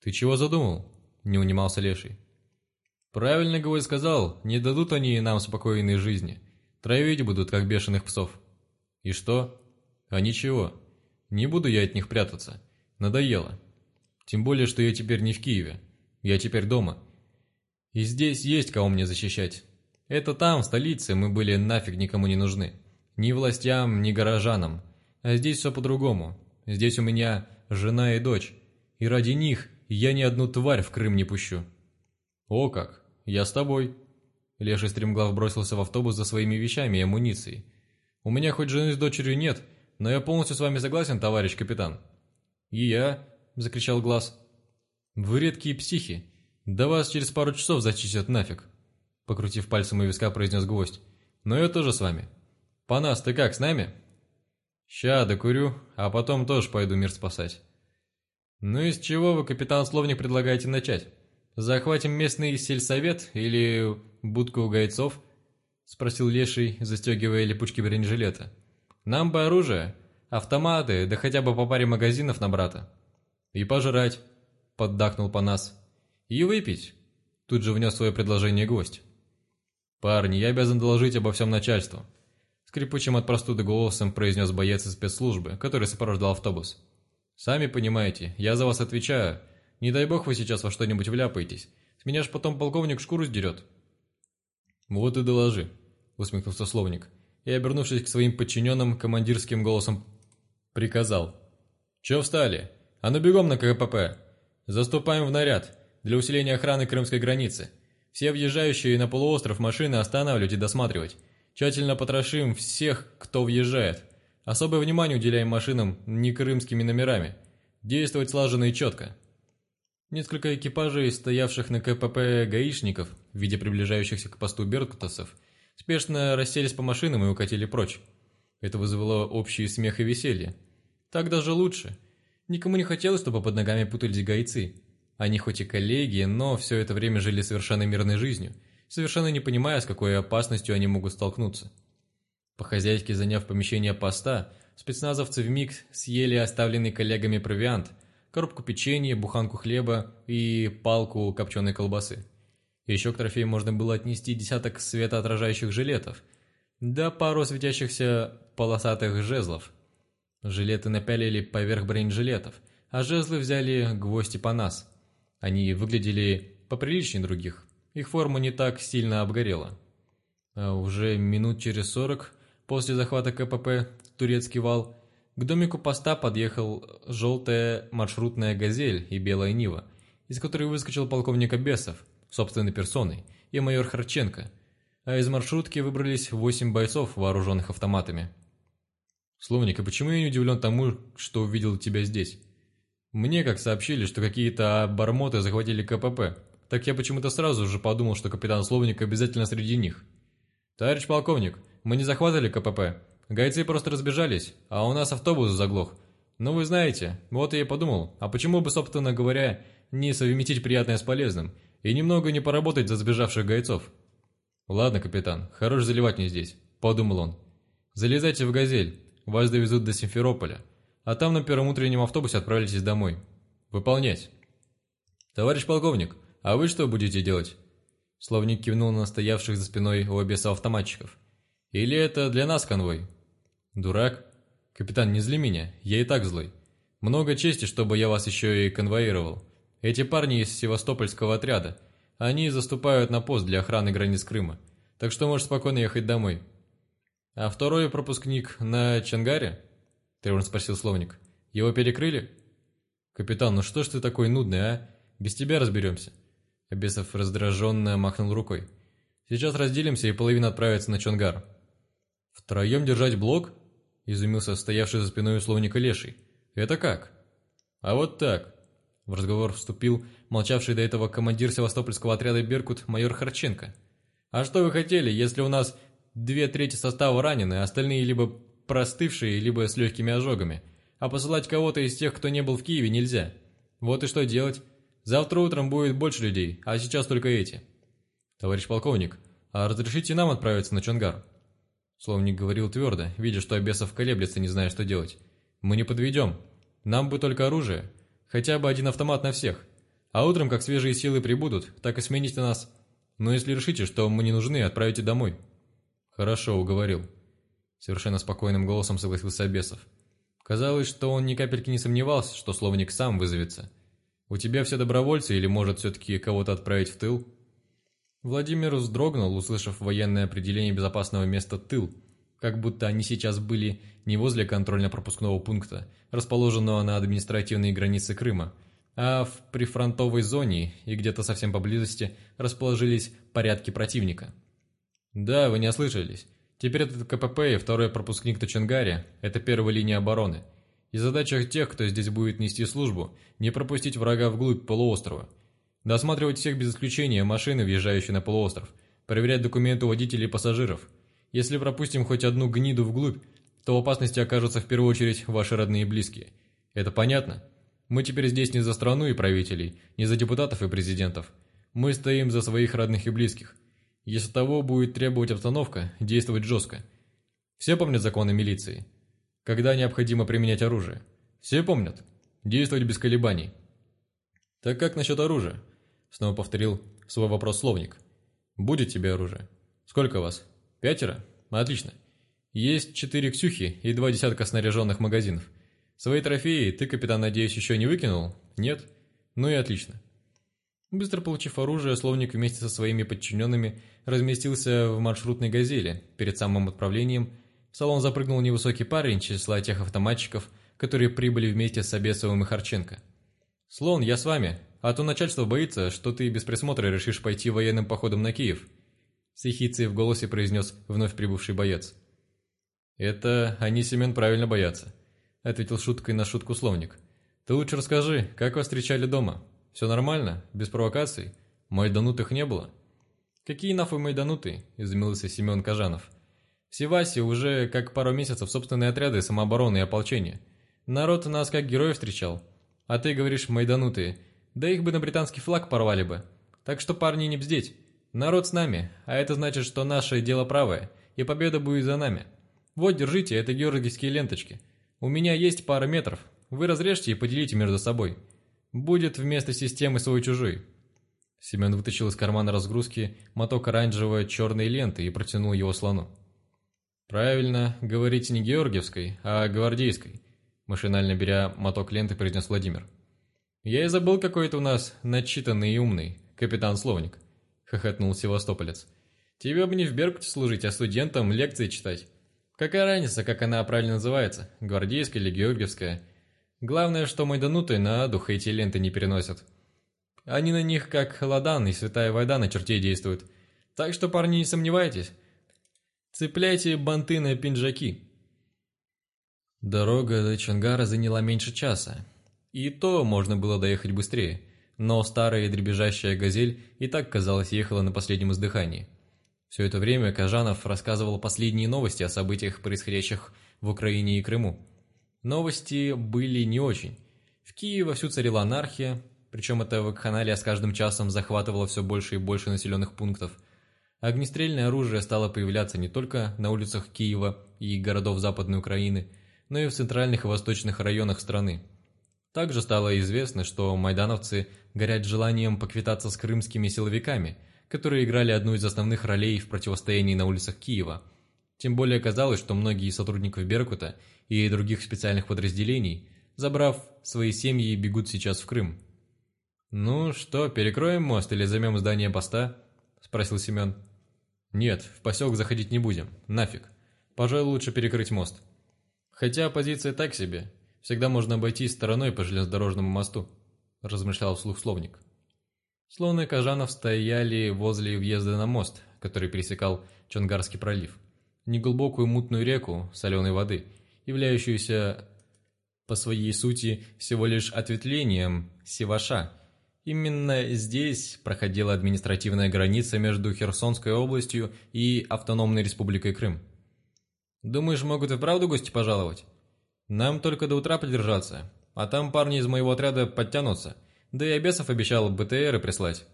«Ты чего задумал?» – не унимался Леший. Правильно Гвоздь сказал, не дадут они нам спокойной жизни. Травить будут, как бешеных псов. И что? А ничего. Не буду я от них прятаться. Надоело. Тем более, что я теперь не в Киеве. Я теперь дома. И здесь есть кого мне защищать. Это там, в столице, мы были нафиг никому не нужны. Ни властям, ни горожанам. А здесь все по-другому. Здесь у меня жена и дочь. И ради них я ни одну тварь в Крым не пущу». «О как! Я с тобой!» Леший стремглав бросился в автобус за своими вещами и амуницией. «У меня хоть жены с дочерью нет, но я полностью с вами согласен, товарищ капитан». «И я!» – закричал Глаз. «Вы редкие психи. Да вас через пару часов зачистят нафиг!» Покрутив пальцем у виска, произнес гвоздь. «Но я тоже с вами. Панас, ты как, с нами?» «Ща докурю, а потом тоже пойду мир спасать». «Ну из чего вы, капитан Словник, предлагаете начать? Захватим местный сельсовет или будку у гайцов?» Спросил Леший, застегивая липучки бронежилета. «Нам бы оружие, автоматы, да хотя бы по паре магазинов на брата». «И пожрать», — поддакнул по нас. «И выпить», — тут же внес свое предложение гость. «Парни, я обязан доложить обо всем начальству», — скрипучим от простуды голосом произнес боец из спецслужбы, который сопровождал автобус. Сами понимаете, я за вас отвечаю. Не дай бог вы сейчас во что-нибудь вляпаетесь. С меня ж потом полковник шкуру сдерет». «Вот и доложи», — усмехнулся словник. И, обернувшись к своим подчиненным, командирским голосом приказал. «Че встали? А ну бегом на КПП! Заступаем в наряд для усиления охраны крымской границы. Все въезжающие на полуостров машины останавливать и досматривать. Тщательно потрошим всех, кто въезжает. Особое внимание уделяем машинам не крымскими номерами. Действовать слаженно и четко. Несколько экипажей, стоявших на КПП гаишников, в виде приближающихся к посту беркутовцев, спешно расселись по машинам и укатили прочь. Это вызвало общий смех и веселье. Так даже лучше. Никому не хотелось, чтобы под ногами путались гайцы. Они хоть и коллеги, но все это время жили совершенно мирной жизнью, совершенно не понимая, с какой опасностью они могут столкнуться. По-хозяйски заняв помещение поста, спецназовцы вмиг съели оставленный коллегами провиант, коробку печенья, буханку хлеба и палку копченой колбасы. Еще к трофею можно было отнести десяток светоотражающих жилетов, да пару светящихся полосатых жезлов. Жилеты напялили поверх бронежилетов, а жезлы взяли гвозди по нас. Они выглядели поприличнее других, их форма не так сильно обгорела. А уже минут через сорок После захвата КПП «Турецкий вал» к домику поста подъехал желтая маршрутная «Газель» и белая «Нива», из которой выскочил полковник Бесов, собственной персоной, и майор Харченко, а из маршрутки выбрались восемь бойцов, вооруженных автоматами. «Словник, а почему я не удивлен тому, что увидел тебя здесь? Мне как сообщили, что какие-то обормоты захватили КПП, так я почему-то сразу же подумал, что капитан Словник обязательно среди них. Товарищ полковник, мы не захватывали КПП. Гайцы просто разбежались, а у нас автобус заглох. Ну вы знаете, вот я и подумал, а почему бы, собственно говоря, не совместить приятное с полезным и немного не поработать за сбежавших гайцов? Ладно, капитан, хорош заливать мне здесь, подумал он. Залезайте в «Газель», вас довезут до Симферополя, а там на первом утреннем автобусе отправитесь домой. Выполнять. Товарищ полковник, а вы что будете делать? Словник кивнул на стоявших за спиной у обеса автоматчиков. Или это для нас конвой? Дурак. Капитан, не зли меня, я и так злой. Много чести, чтобы я вас еще и конвоировал. Эти парни из севастопольского отряда. Они заступают на пост для охраны границ Крыма. Так что можешь спокойно ехать домой. А второй пропускник на Чангаре? Тревожно спросил словник. Его перекрыли? Капитан, ну что ж ты такой нудный, а? Без тебя разберемся. Бесов раздраженно махнул рукой. Сейчас разделимся и половина отправится на Чонгар. «Втроем держать блок?» – изумился стоявший за спиной условника Леший. «Это как?» «А вот так». В разговор вступил молчавший до этого командир севастопольского отряда «Беркут» майор Харченко. «А что вы хотели, если у нас две трети состава ранены, а остальные либо простывшие, либо с легкими ожогами? А посылать кого-то из тех, кто не был в Киеве, нельзя. Вот и что делать? Завтра утром будет больше людей, а сейчас только эти». «Товарищ полковник, а разрешите нам отправиться на Чонгар?» Словник говорил твердо, видя, что Обесов колеблется, не зная, что делать. «Мы не подведем. Нам бы только оружие. Хотя бы один автомат на всех. А утром, как свежие силы прибудут, так и смените нас. Но если решите, что мы не нужны, отправите домой». «Хорошо, уговорил». Совершенно спокойным голосом согласился Обесов. Казалось, что он ни капельки не сомневался, что словник сам вызовется. «У тебя все добровольцы или, может, все-таки кого-то отправить в тыл?» Владимир вздрогнул, услышав военное определение безопасного места «тыл», как будто они сейчас были не возле контрольно-пропускного пункта, расположенного на административной границе Крыма, а в прифронтовой зоне и где-то совсем поблизости расположились порядки противника. Да, вы не ослышались. Теперь этот КПП и второй пропускник Тачангари – это первая линия обороны. И задача тех, кто здесь будет нести службу, не пропустить врага вглубь полуострова. Досматривать всех без исключения машины, въезжающие на полуостров, проверять документы водителей и пассажиров. Если пропустим хоть одну гниду вглубь, то в опасности окажутся в первую очередь ваши родные и близкие. Это понятно? Мы теперь здесь не за страну и правителей, не за депутатов и президентов. Мы стоим за своих родных и близких. Если того будет требовать обстановка, действовать жестко. Все помнят законы милиции? Когда необходимо применять оружие? Все помнят? Действовать без колебаний. Так как насчет оружия? Снова повторил свой вопрос словник. Будет тебе оружие? Сколько вас? Пятеро? Отлично. Есть четыре ксюхи и два десятка снаряженных магазинов. Свои трофеи ты, капитан, надеюсь, еще не выкинул? Нет? Ну и отлично. Быстро получив оружие, словник вместе со своими подчиненными разместился в маршрутной «Газели». Перед самым отправлением в салон запрыгнул невысокий парень числа тех автоматчиков, которые прибыли вместе с Обесовым и Харченко. «Слон, я с вами, а то начальство боится, что ты без присмотра решишь пойти военным походом на Киев», с ехицей в голосе произнес вновь прибывший боец. «Это они, Семен, правильно боятся. — ответил шуткой на шутку словник. «Ты лучше расскажи, как вас встречали дома? Все нормально? Без провокаций? Майданутых не было?» «Какие нафы майдануты?» – изумился Семен Кажанов. «В Севасе уже как пару месяцев собственные отряды самообороны и ополчения. Народ нас как героев встречал. А ты говоришь майданутые. Да их бы на британский флаг порвали бы. Так что, парни, не бздеть. Народ с нами, а это значит, что наше дело правое, и победа будет за нами. Вот, держите, это георгиевские ленточки». У меня есть пара метров. Вы разрежьте и поделите между собой. Будет вместо системы свой-чужой». Семен вытащил из кармана разгрузки моток оранжевой черной ленты и протянул его слону. «Правильно, говорите не георгиевской, а гвардейской», машинально беря моток ленты, произнес Владимир. «Я и забыл, какой это у нас начитанный и умный, капитан Словник», хохотнул севастополец. «Тебе бы не в Беркуте служить, а студентам лекции читать. Какая разница, как она правильно называется, гвардейская или георгиевская? Главное, что майданутые на дух эти ленты не переносят. Они на них как ладан и святая вода на чертей действуют. Так что, парни, не сомневайтесь. Цепляйте банты на пинжаки. Дорога до Чангара заняла меньше часа. И то можно было доехать быстрее. Но старая дребезжащая «Газель» и так, казалось, ехала на последнем издыхании. Все это время Кажанов рассказывал последние новости о событиях, происходящих в Украине и Крыму. Новости были не очень. В Киеве вовсю царила анархия, причем эта вакханалия с каждым часом захватывала все больше и больше населенных пунктов. Огнестрельное оружие стало появляться не только на улицах Киева и городов Западной Украины, но и в центральных и восточных районах страны. Также стало известно, что майдановцы горят желанием поквитаться с крымскими силовиками – которые играли одну из основных ролей в противостоянии на улицах Киева. Тем более оказалось, что многие из сотрудников Беркута и других специальных подразделений, забрав свои семьи, бегут сейчас в Крым. «Ну что, перекроем мост или займем здание поста?» – спросил Семен. «Нет, в поселок заходить не будем. Нафиг. Пожалуй, лучше перекрыть мост. Хотя позиция так себе. Всегда можно обойтись стороной по железнодорожному мосту», – размышлял вслух словник. Слон и стояли возле въезда на мост, который пересекал Чонгарский пролив. Неглубокую мутную реку соленой воды, являющуюся по своей сути всего лишь ответвлением Севаша. Именно здесь проходила административная граница между Херсонской областью и Автономной Республикой Крым. «Думаешь, могут и правду гости пожаловать? Нам только до утра продержаться, а там парни из моего отряда подтянутся». Да и Обесов обещал БТРы прислать.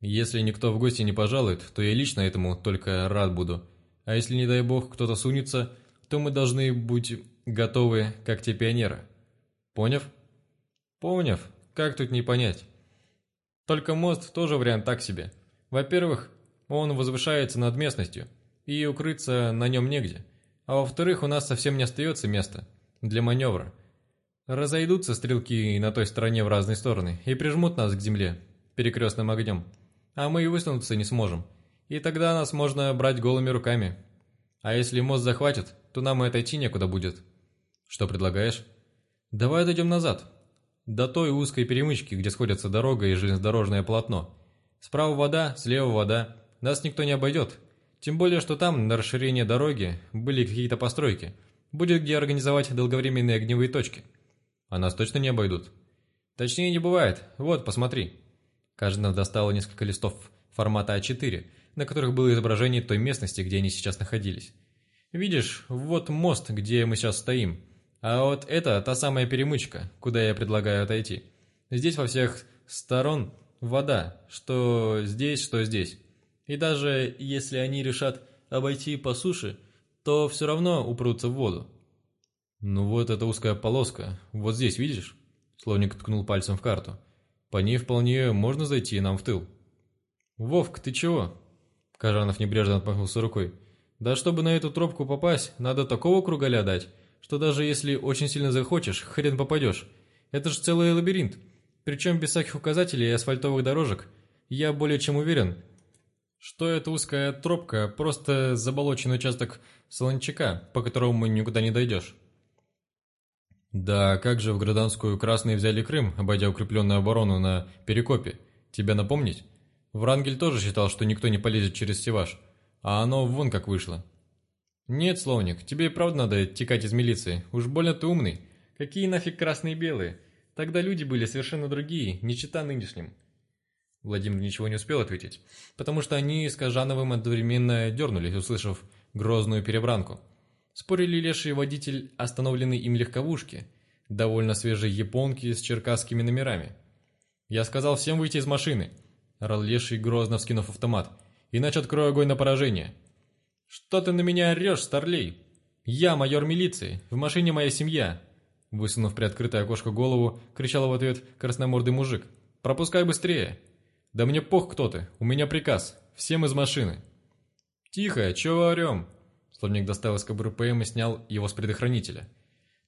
Если никто в гости не пожалует, то я лично этому только рад буду. А если, не дай бог, кто-то сунется, то мы должны быть готовы, как те пионеры. Поняв? Поняв. Как тут не понять? Только мост тоже вариант так себе. Во-первых, он возвышается над местностью, и укрыться на нем негде. А во-вторых, у нас совсем не остается места для маневра – Разойдутся стрелки на той стороне в разные стороны и прижмут нас к земле перекрестным огнем, а мы и высунуться не сможем. И тогда нас можно брать голыми руками. А если мост захватит, то нам и отойти некуда будет. Что предлагаешь? Давай отойдем назад. До той узкой перемычки, где сходятся дорога и железнодорожное полотно. Справа вода, слева вода. Нас никто не обойдет. Тем более, что там, на расширение дороги, были какие-то постройки. Будет где организовать долговременные огневые точки. А нас точно не обойдут? Точнее не бывает. Вот, посмотри. Каждый достала несколько листов формата А4, на которых было изображение той местности, где они сейчас находились. Видишь, вот мост, где мы сейчас стоим. А вот это та самая перемычка, куда я предлагаю отойти. Здесь во всех сторон вода, что здесь, что здесь. И даже если они решат обойти по суше, то все равно упрутся в воду. Ну вот эта узкая полоска, вот здесь, видишь? Словник ткнул пальцем в карту. По ней вполне можно зайти нам в тыл. «Вовк, ты чего?» Кажанов небрежно отмахнулся рукой. «Да чтобы на эту тропку попасть, надо такого кругаля дать, что даже если очень сильно захочешь, хрен попадешь. Это же целый лабиринт. Причем без всяких указателей и асфальтовых дорожек. Я более чем уверен, что эта узкая тропка – просто заболоченный участок солончака, по которому никуда не дойдешь». «Да, как же в гражданскую красные взяли Крым, обойдя укрепленную оборону на Перекопе? Тебя напомнить?» Врангель тоже считал, что никто не полезет через Севаш, а оно вон как вышло. «Нет, Словник, тебе и правда надо текать из милиции, уж больно ты умный. Какие нафиг красные и белые? Тогда люди были совершенно другие, не чита нынешним». Владимир ничего не успел ответить, потому что они с Кожановым одновременно дернулись, услышав грозную перебранку. Спорили леший водитель остановленной им легковушки, довольно свежей японки с черкасскими номерами. «Я сказал всем выйти из машины», орал Леший, грозно вскинув автомат. «Иначе открою огонь на поражение». «Что ты на меня орешь, старлей?» «Я майор милиции, в машине моя семья!» Высунув приоткрытое окошко голову, кричал в ответ красномордый мужик. «Пропускай быстрее!» «Да мне пох кто ты, у меня приказ, всем из машины!» «Тихо, чего орем?» Словник достал из кобуры ПМ и снял его с предохранителя.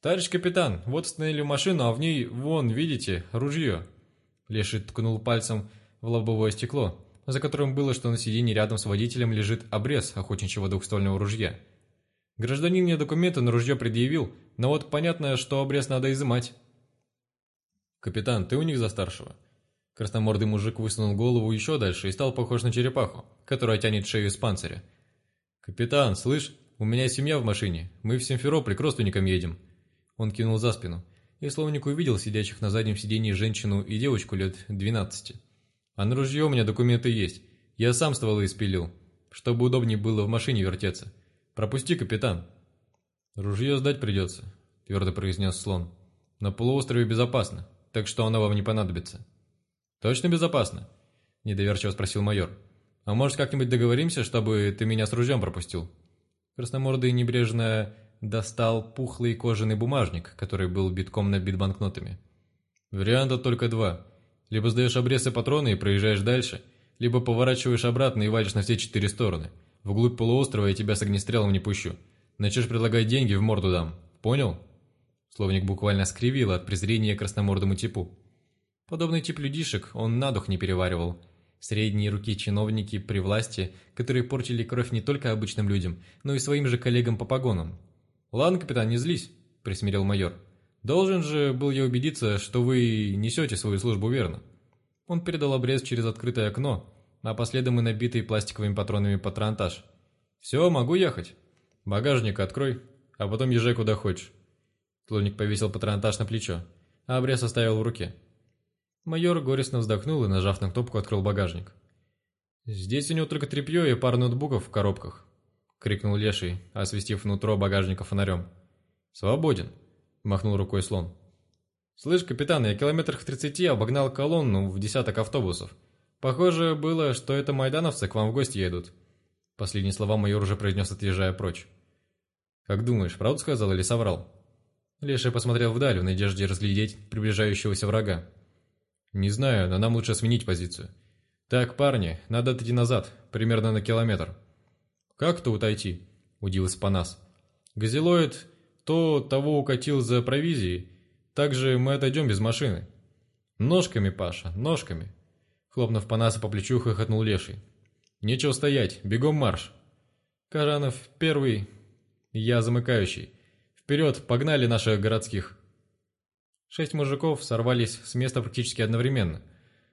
«Товарищ капитан, вот остановили машину, а в ней, вон, видите, ружье!» Леший ткнул пальцем в лобовое стекло, за которым было, что на сиденье рядом с водителем лежит обрез охотничьего двухствольного ружья. Гражданин мне документы на ружье предъявил, но вот понятно, что обрез надо изымать. «Капитан, ты у них за старшего?» Красномордый мужик высунул голову еще дальше и стал похож на черепаху, которая тянет шею из панциря. «Капитан, слышь, у меня семья в машине, мы в Симферополь к родственникам едем». Он кинул за спину, и словник увидел сидящих на заднем сиденье женщину и девочку лет двенадцати. А на ружье у меня документы есть. Я сам стволы испилил, чтобы удобнее было в машине вертеться. Пропусти, капитан. Ружье сдать придется, твердо произнес слон. На полуострове безопасно, так что оно вам не понадобится. Точно безопасно? Недоверчиво спросил майор. А может, как-нибудь договоримся, чтобы ты меня с ружьем пропустил? Красномордый небрежно достал пухлый кожаный бумажник, который был битком набит банкнотами. Вариантов только два. Либо сдаешь обрез и патроны и проезжаешь дальше, либо поворачиваешь обратно и валишь на все четыре стороны. Вглубь полуострова я тебя с огнестрелом не пущу. Начнешь предлагать деньги, в морду дам. Понял?» Словник буквально скривил от презрения к красномордому типу. Подобный тип людишек он на дух не переваривал. Средние руки чиновники при власти, которые портили кровь не только обычным людям, но и своим же коллегам по погонам. «Ладно, капитан, не злись», – присмирил майор. Должен же был я убедиться, что вы несете свою службу верно. Он передал обрез через открытое окно, а последом и набитый пластиковыми патронами патронтаж. «Все, могу ехать. Багажник открой, а потом езжай куда хочешь». Слоник повесил патронтаж на плечо, а обрез оставил в руке. Майор горестно вздохнул и, нажав на кнопку, открыл багажник. «Здесь у него только тряпье и пара ноутбуков в коробках», — крикнул Леший, осветив нутро багажника фонарем. «Свободен» махнул рукой слон. «Слышь, капитан, я километрах в тридцати обогнал колонну в десяток автобусов. Похоже было, что это майдановцы к вам в гости едут». Последние слова майор уже произнес, отъезжая прочь. «Как думаешь, правду сказал или соврал?» Леший посмотрел вдаль в надежде разглядеть приближающегося врага. «Не знаю, но нам лучше сменить позицию. Так, парни, надо отойти назад, примерно на километр». «Как-то отойти?» – удивился Панас. «Газелоид то того укатил за провизией, так же мы отойдем без машины. Ножками, Паша, ножками. Хлопнув по носу по плечу, хохотнул леший. Нечего стоять, бегом марш. Кажанов первый, я замыкающий. Вперед, погнали наших городских. Шесть мужиков сорвались с места практически одновременно.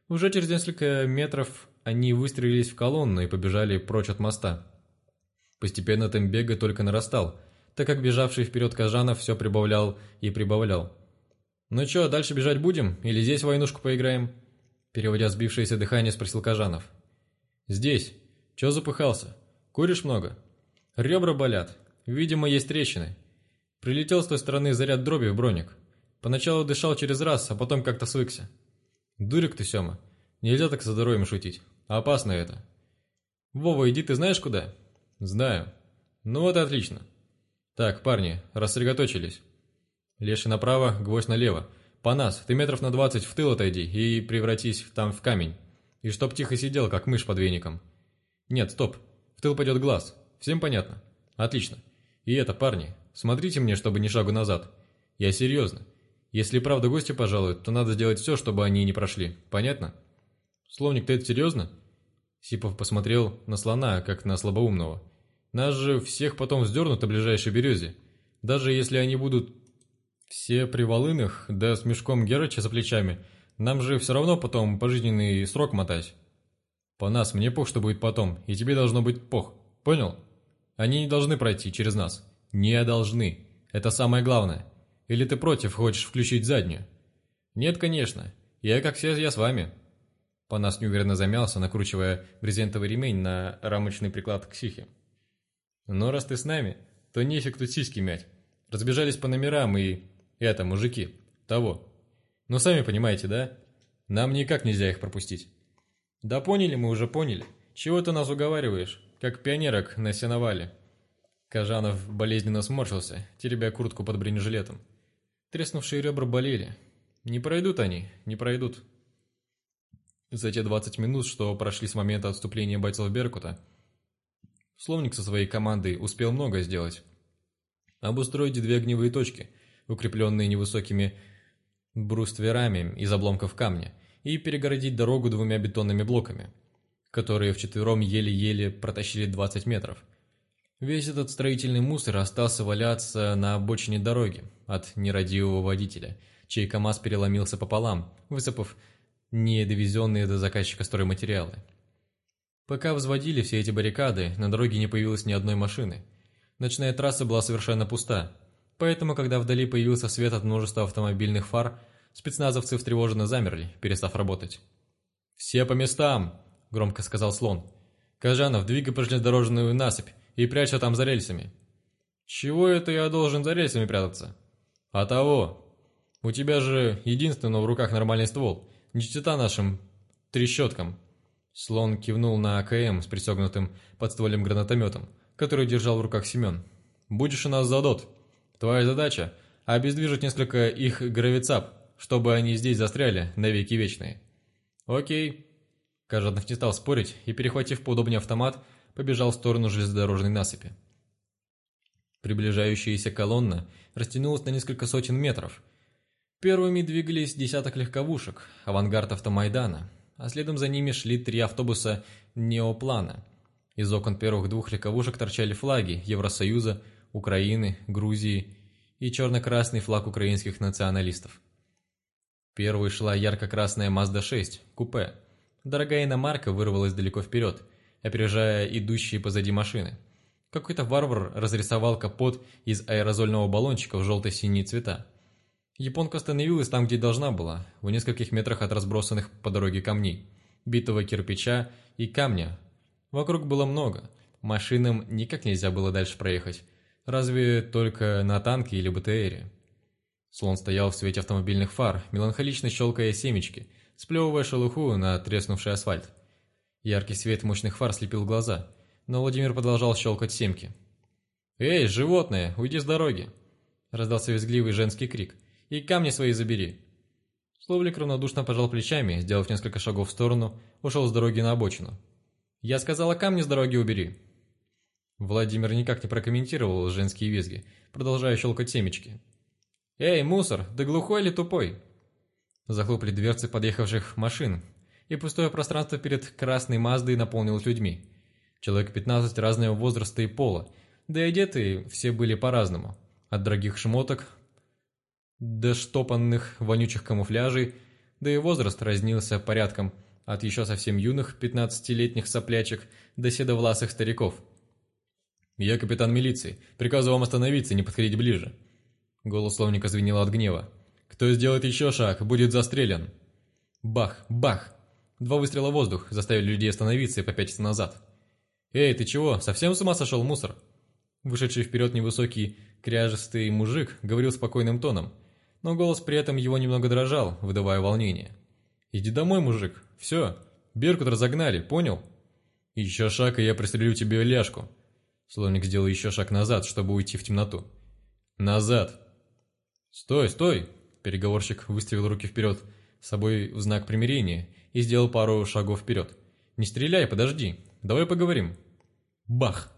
Уже через несколько метров они выстрелились в колонну и побежали прочь от моста. Постепенно темп бега только нарастал, так как бежавший вперед Кажанов все прибавлял и прибавлял. «Ну чё, дальше бежать будем? Или здесь войнушку поиграем?» Переводя сбившееся дыхание, спросил Кажанов. «Здесь. Чё запыхался? Куришь много?» «Ребра болят. Видимо, есть трещины. Прилетел с той стороны заряд дроби в броник. Поначалу дышал через раз, а потом как-то свыкся. Дурик ты, Сёма. Нельзя так со здоровьем шутить. Опасно это. Вова, иди ты знаешь куда? Знаю. Ну вот и отлично. Так, парни, рассредоточились. Леший направо, гвоздь налево. По нас, ты метров на двадцать в тыл отойди и превратись там в камень. И чтоб тихо сидел, как мышь под веником. Нет, стоп. В тыл пойдет глаз. Всем понятно? Отлично. И это, парни, смотрите мне, чтобы ни шагу назад. Я серьезно. Если правда гости пожалуют, то надо сделать все, чтобы они не прошли. Понятно? Словник, ты это серьезно? Сипов посмотрел на слона, как на слабоумного. Нас же всех потом вздернут о ближайшей березе. Даже если они будут все при волынах, да с мешком Герыча за плечами, нам же все равно потом пожизненный срок мотать. По нас мне пох, что будет потом, и тебе должно быть пох. Понял? Они не должны пройти через нас. Не должны. Это самое главное. Или ты против, хочешь включить заднюю?» «Нет, конечно. Я, как все, я с вами». Панас неуверенно замялся, накручивая брезентовый ремень на рамочный приклад к сихе. «Но раз ты с нами, то нефиг тут сиськи мять. Разбежались по номерам и... Это, мужики. Того. Ну, сами понимаете, да? Нам никак нельзя их пропустить». «Да поняли мы уже, поняли. Чего ты нас уговариваешь? Как пионерок на сеновале». Кажанов болезненно сморщился, теребя куртку под бронежилетом. Треснувшие ребра болели. Не пройдут они, не пройдут. За те 20 минут, что прошли с момента отступления бойцов Беркута, Словник со своей командой успел много сделать. Обустроить две огневые точки, укрепленные невысокими брустверами из обломков камня, и перегородить дорогу двумя бетонными блоками, которые вчетвером еле-еле протащили 20 метров – Весь этот строительный мусор остался валяться на обочине дороги от нерадивого водителя, чей КАМАЗ переломился пополам, высыпав недовезенные до заказчика стройматериалы. Пока взводили все эти баррикады, на дороге не появилось ни одной машины. Ночная трасса была совершенно пуста, поэтому, когда вдали появился свет от множества автомобильных фар, спецназовцы встревоженно замерли, перестав работать. «Все по местам!» – громко сказал слон. «Кажанов, двигай по железнодорожную насыпь, и прячься там за рельсами. Чего это я должен за рельсами прятаться? А того. У тебя же единственный в руках нормальный ствол. Не чита нашим трещоткам. Слон кивнул на АКМ с пристегнутым подствольным гранатометом, который держал в руках Семен. «Будешь у нас задот. Твоя задача – обездвижить несколько их гравицап, чтобы они здесь застряли навеки вечные». «Окей». Кажанов не стал спорить и, перехватив поудобнее автомат, побежал в сторону железнодорожной насыпи. Приближающаяся колонна растянулась на несколько сотен метров. Первыми двигались десяток легковушек, авангард автомайдана, а следом за ними шли три автобуса неоплана. Из окон первых двух легковушек торчали флаги Евросоюза, Украины, Грузии и черно-красный флаг украинских националистов. Первой шла ярко-красная Mazda-6, купе. Дорогая иномарка вырвалась далеко вперед – опережая идущие позади машины. Какой-то варвар разрисовал капот из аэрозольного баллончика в желто-синие цвета. Японка остановилась там, где должна была, в нескольких метрах от разбросанных по дороге камней, битого кирпича и камня. Вокруг было много, машинам никак нельзя было дальше проехать, разве только на танке или БТРе. Слон стоял в свете автомобильных фар, меланхолично щелкая семечки, сплевывая шелуху на треснувший асфальт. Яркий свет мощных фар слепил глаза, но Владимир продолжал щелкать семки. «Эй, животное, уйди с дороги!» Раздался визгливый женский крик. «И камни свои забери!» Словлик равнодушно пожал плечами, сделав несколько шагов в сторону, ушел с дороги на обочину. «Я сказала, камни с дороги убери!» Владимир никак не прокомментировал женские визги, продолжая щелкать семечки. «Эй, мусор, ты глухой или тупой?» Захлопали дверцы подъехавших машин, и пустое пространство перед красной Маздой наполнилось людьми. Человек 15 разного возраста и пола, да и одеты все были по-разному. От дорогих шмоток до штопанных вонючих камуфляжей, да и возраст разнился порядком от еще совсем юных 15-летних соплячек до седовласых стариков. «Я капитан милиции. Приказываю вам остановиться и не подходить ближе». Голос словника звенел от гнева. «Кто сделает еще шаг, будет застрелен». Бах, бах! Два выстрела в воздух заставили людей остановиться и попятиться назад. «Эй, ты чего, совсем с ума сошел, мусор?» Вышедший вперед невысокий, кряжестый мужик говорил спокойным тоном, но голос при этом его немного дрожал, выдавая волнение. «Иди домой, мужик, все, Беркут разогнали, понял? Еще шаг, и я пристрелю тебе ляжку». Словник сделал еще шаг назад, чтобы уйти в темноту. «Назад!» «Стой, стой!» Переговорщик выставил руки вперед, с собой в знак примирения, и сделал пару шагов вперед. «Не стреляй, подожди, давай поговорим». Бах!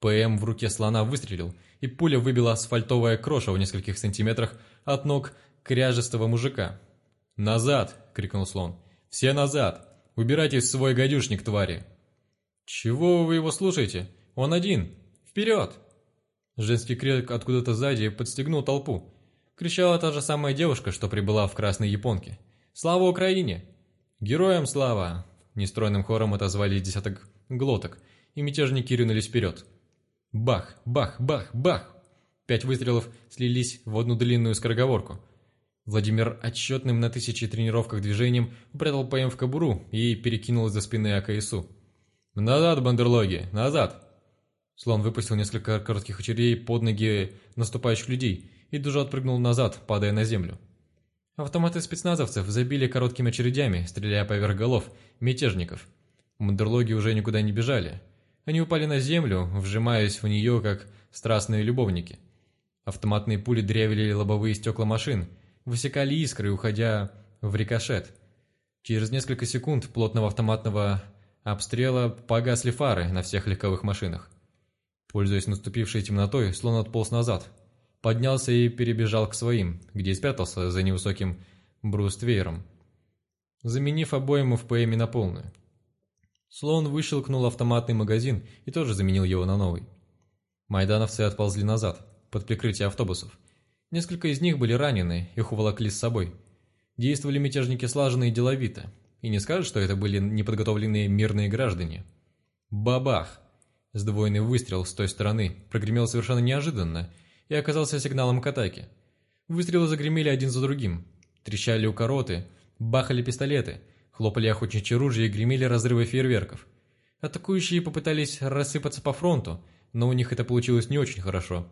ПМ в руке слона выстрелил, и пуля выбила асфальтовое крошево в нескольких сантиметрах от ног кряжестого мужика. «Назад!» — крикнул слон. «Все назад! Убирайтесь в свой гадюшник, твари!» «Чего вы его слушаете? Он один! Вперед!» Женский крик откуда-то сзади подстегнул толпу. Кричала та же самая девушка, что прибыла в красной японке. «Слава Украине!» «Героям слава!» Нестройным хором отозвались десяток глоток, и мятежники ринулись вперед. Бах, бах, бах, бах! Пять выстрелов слились в одну длинную скороговорку. Владимир отчетным на тысячи тренировках движением упрятал ПМ в кобуру и перекинул из-за спины АКСУ. «Назад, бандерлоги, назад!» Слон выпустил несколько коротких очередей под ноги наступающих людей и даже отпрыгнул назад, падая на землю. Автоматы спецназовцев забили короткими очередями, стреляя поверх голов мятежников. Бандерлоги уже никуда не бежали. Они упали на землю, вжимаясь в нее, как страстные любовники. Автоматные пули дрявили лобовые стекла машин, высекали искры, уходя в рикошет. Через несколько секунд плотного автоматного обстрела погасли фары на всех легковых машинах. Пользуясь наступившей темнотой, слон отполз назад, поднялся и перебежал к своим, где спрятался за невысоким бруствером, заменив обойму в ПМе на полную. Слоун выщелкнул автоматный магазин и тоже заменил его на новый. Майдановцы отползли назад, под прикрытие автобусов. Несколько из них были ранены, их уволокли с собой. Действовали мятежники слаженно и деловито, и не скажешь, что это были неподготовленные мирные граждане. Бабах! Сдвоенный выстрел с той стороны прогремел совершенно неожиданно и оказался сигналом к атаке. Выстрелы загремели один за другим. Трещали укороты, бахали пистолеты, Хлопали охотничьи ружья и гремели разрывы фейерверков. Атакующие попытались рассыпаться по фронту, но у них это получилось не очень хорошо.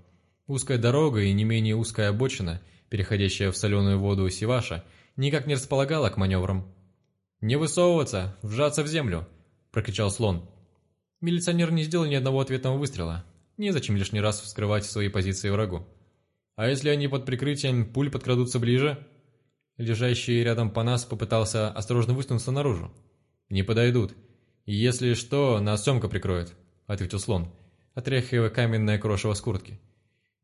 Узкая дорога и не менее узкая обочина, переходящая в соленую воду Сиваша, никак не располагала к маневрам. «Не высовываться! Вжаться в землю!» – прокричал слон. Милиционер не сделал ни одного ответного выстрела. Незачем лишний раз вскрывать свои позиции врагу. А если они под прикрытием пуль подкрадутся ближе? лежащий рядом Панас попытался осторожно высунуться наружу. «Не подойдут. Если что, нас Семка прикроет», — ответил слон, отряхивая каменное крошево с куртки.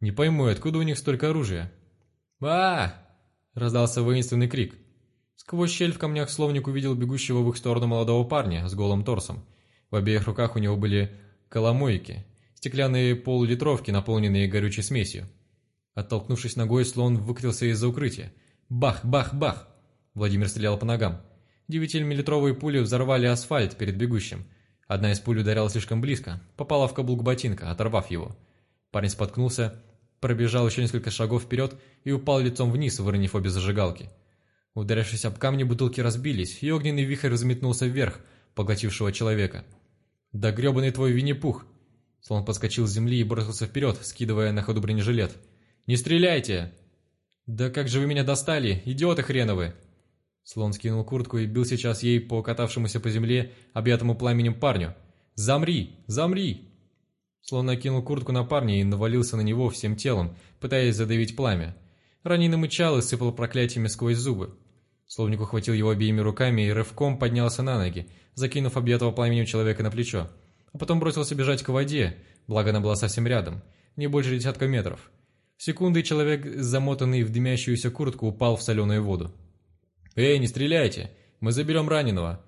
«Не пойму, откуда у них столько оружия?» а раздался воинственный крик. Сквозь щель в камнях словник увидел бегущего в их сторону молодого парня с голым торсом. В обеих руках у него были коломойки, стеклянные полулитровки, наполненные горючей смесью. Оттолкнувшись ногой, слон выкатился из-за укрытия, Бах, бах, бах! Владимир стрелял по ногам. Девятимиллитровые пули взорвали асфальт перед бегущим. Одна из пуль ударила слишком близко, попала в каблук ботинка, оторвав его. Парень споткнулся, пробежал еще несколько шагов вперед и упал лицом вниз, выронив обе зажигалки. Ударившись об камни, бутылки разбились, и огненный вихрь разметнулся вверх, поглотившего человека. «Да гребаный твой Винни-Пух!» Слон подскочил с земли и бросился вперед, скидывая на ходу бронежилет. «Не стреляйте!» «Да как же вы меня достали, идиоты хреновы!» Слон скинул куртку и бил сейчас ей по катавшемуся по земле, объятому пламенем парню. «Замри! Замри!» Слон накинул куртку на парня и навалился на него всем телом, пытаясь задавить пламя. Раненый мычал и сыпал проклятиями сквозь зубы. Словник ухватил его обеими руками и рывком поднялся на ноги, закинув объятого пламенем человека на плечо. А потом бросился бежать к воде, благо она была совсем рядом, не больше десятка метров. Секунды человек, замотанный в дымящуюся куртку, упал в соленую воду. «Эй, не стреляйте! Мы заберем раненого!»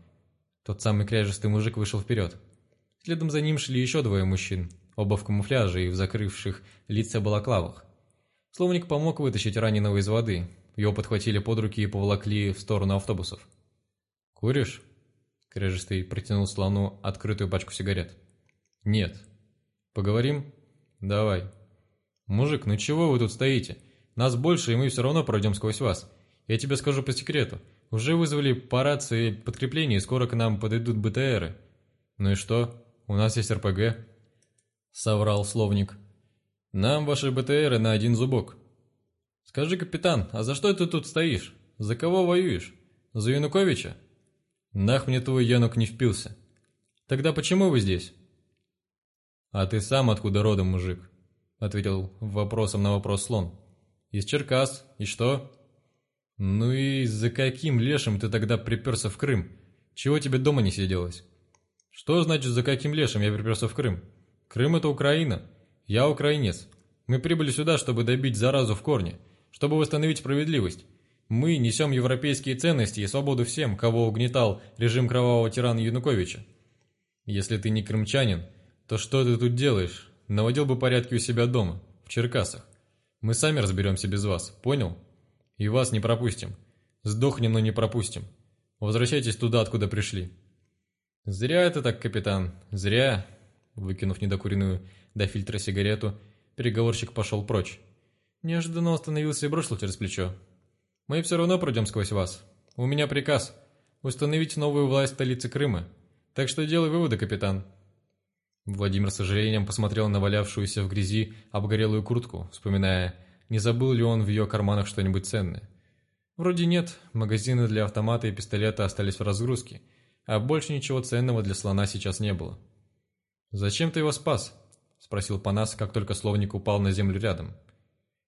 Тот самый кряжестый мужик вышел вперед. Следом за ним шли еще двое мужчин, оба в камуфляже и в закрывших лица балаклавах. Словник помог вытащить раненого из воды. Его подхватили под руки и поволокли в сторону автобусов. «Куришь?» Крежистый протянул слону открытую пачку сигарет. «Нет». «Поговорим?» «Давай». «Мужик, ну чего вы тут стоите? Нас больше, и мы все равно пройдем сквозь вас. Я тебе скажу по секрету. Уже вызвали по рации подкрепление, и скоро к нам подойдут БТРы». «Ну и что? У нас есть РПГ». Соврал словник. «Нам ваши БТРы на один зубок». «Скажи, капитан, а за что ты тут стоишь? За кого воюешь? За Януковича?» «Нах мне твой Янук не впился». «Тогда почему вы здесь?» «А ты сам откуда родом, мужик?» Ответил вопросом на вопрос слон. «Из Черкас. И что?» «Ну и за каким лешим ты тогда приперся в Крым? Чего тебе дома не сиделось?» «Что значит, за каким лешим я приперся в Крым? Крым – это Украина. Я украинец. Мы прибыли сюда, чтобы добить заразу в корне, чтобы восстановить справедливость. Мы несем европейские ценности и свободу всем, кого угнетал режим кровавого тирана Януковича. Если ты не крымчанин, то что ты тут делаешь? Наводил бы порядки у себя дома, в Черкасах. Мы сами разберемся без вас, понял? И вас не пропустим. Сдохнем, но не пропустим. Возвращайтесь туда, откуда пришли». «Зря это так, капитан, зря!» Выкинув недокуренную до фильтра сигарету, переговорщик пошел прочь. Неожиданно остановился и бросил через плечо. «Мы все равно пройдем сквозь вас. У меня приказ – установить новую власть столицы Крыма. Так что делай выводы, капитан». Владимир с сожалением посмотрел на валявшуюся в грязи обгорелую куртку, вспоминая, не забыл ли он в ее карманах что-нибудь ценное. Вроде нет, магазины для автомата и пистолета остались в разгрузке – а больше ничего ценного для слона сейчас не было. «Зачем ты его спас?» – спросил Панас, как только словник упал на землю рядом.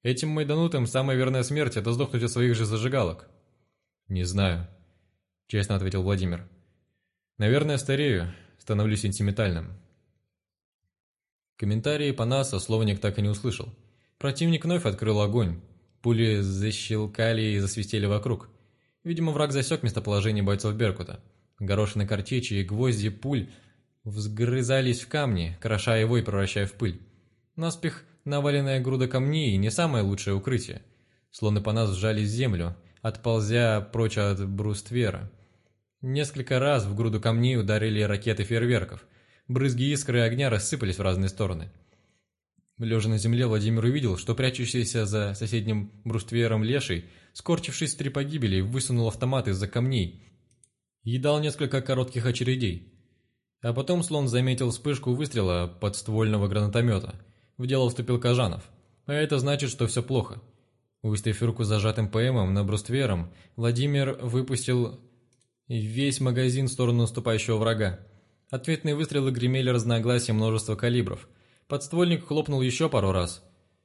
«Этим майданутым самая верная смерть – это сдохнуть от своих же зажигалок». «Не знаю», – честно ответил Владимир. «Наверное, старею, становлюсь сентиментальным». Комментарии Панаса словник так и не услышал. Противник вновь открыл огонь. Пули защелкали и засвистели вокруг. Видимо, враг засек местоположение бойцов Беркута – Горошины картечи и гвозди пуль взгрызались в камни, кроша его и превращая в пыль. Наспех наваленная груда камней не самое лучшее укрытие. Слоны по нас сжались в землю, отползя прочь от бруствера. Несколько раз в груду камней ударили ракеты фейерверков. Брызги искры и огня рассыпались в разные стороны. Лежа на земле, Владимир увидел, что прячущийся за соседним бруствером леший, скорчившись три погибели, высунул автомат из-за камней и дал несколько коротких очередей. А потом слон заметил вспышку выстрела подствольного гранатомета. В дело вступил Кажанов. А это значит, что все плохо. Выставив руку зажатым ПМом на бруствером, Владимир выпустил весь магазин в сторону наступающего врага. Ответные выстрелы гремели разногласия множества калибров. Подствольник хлопнул еще пару раз.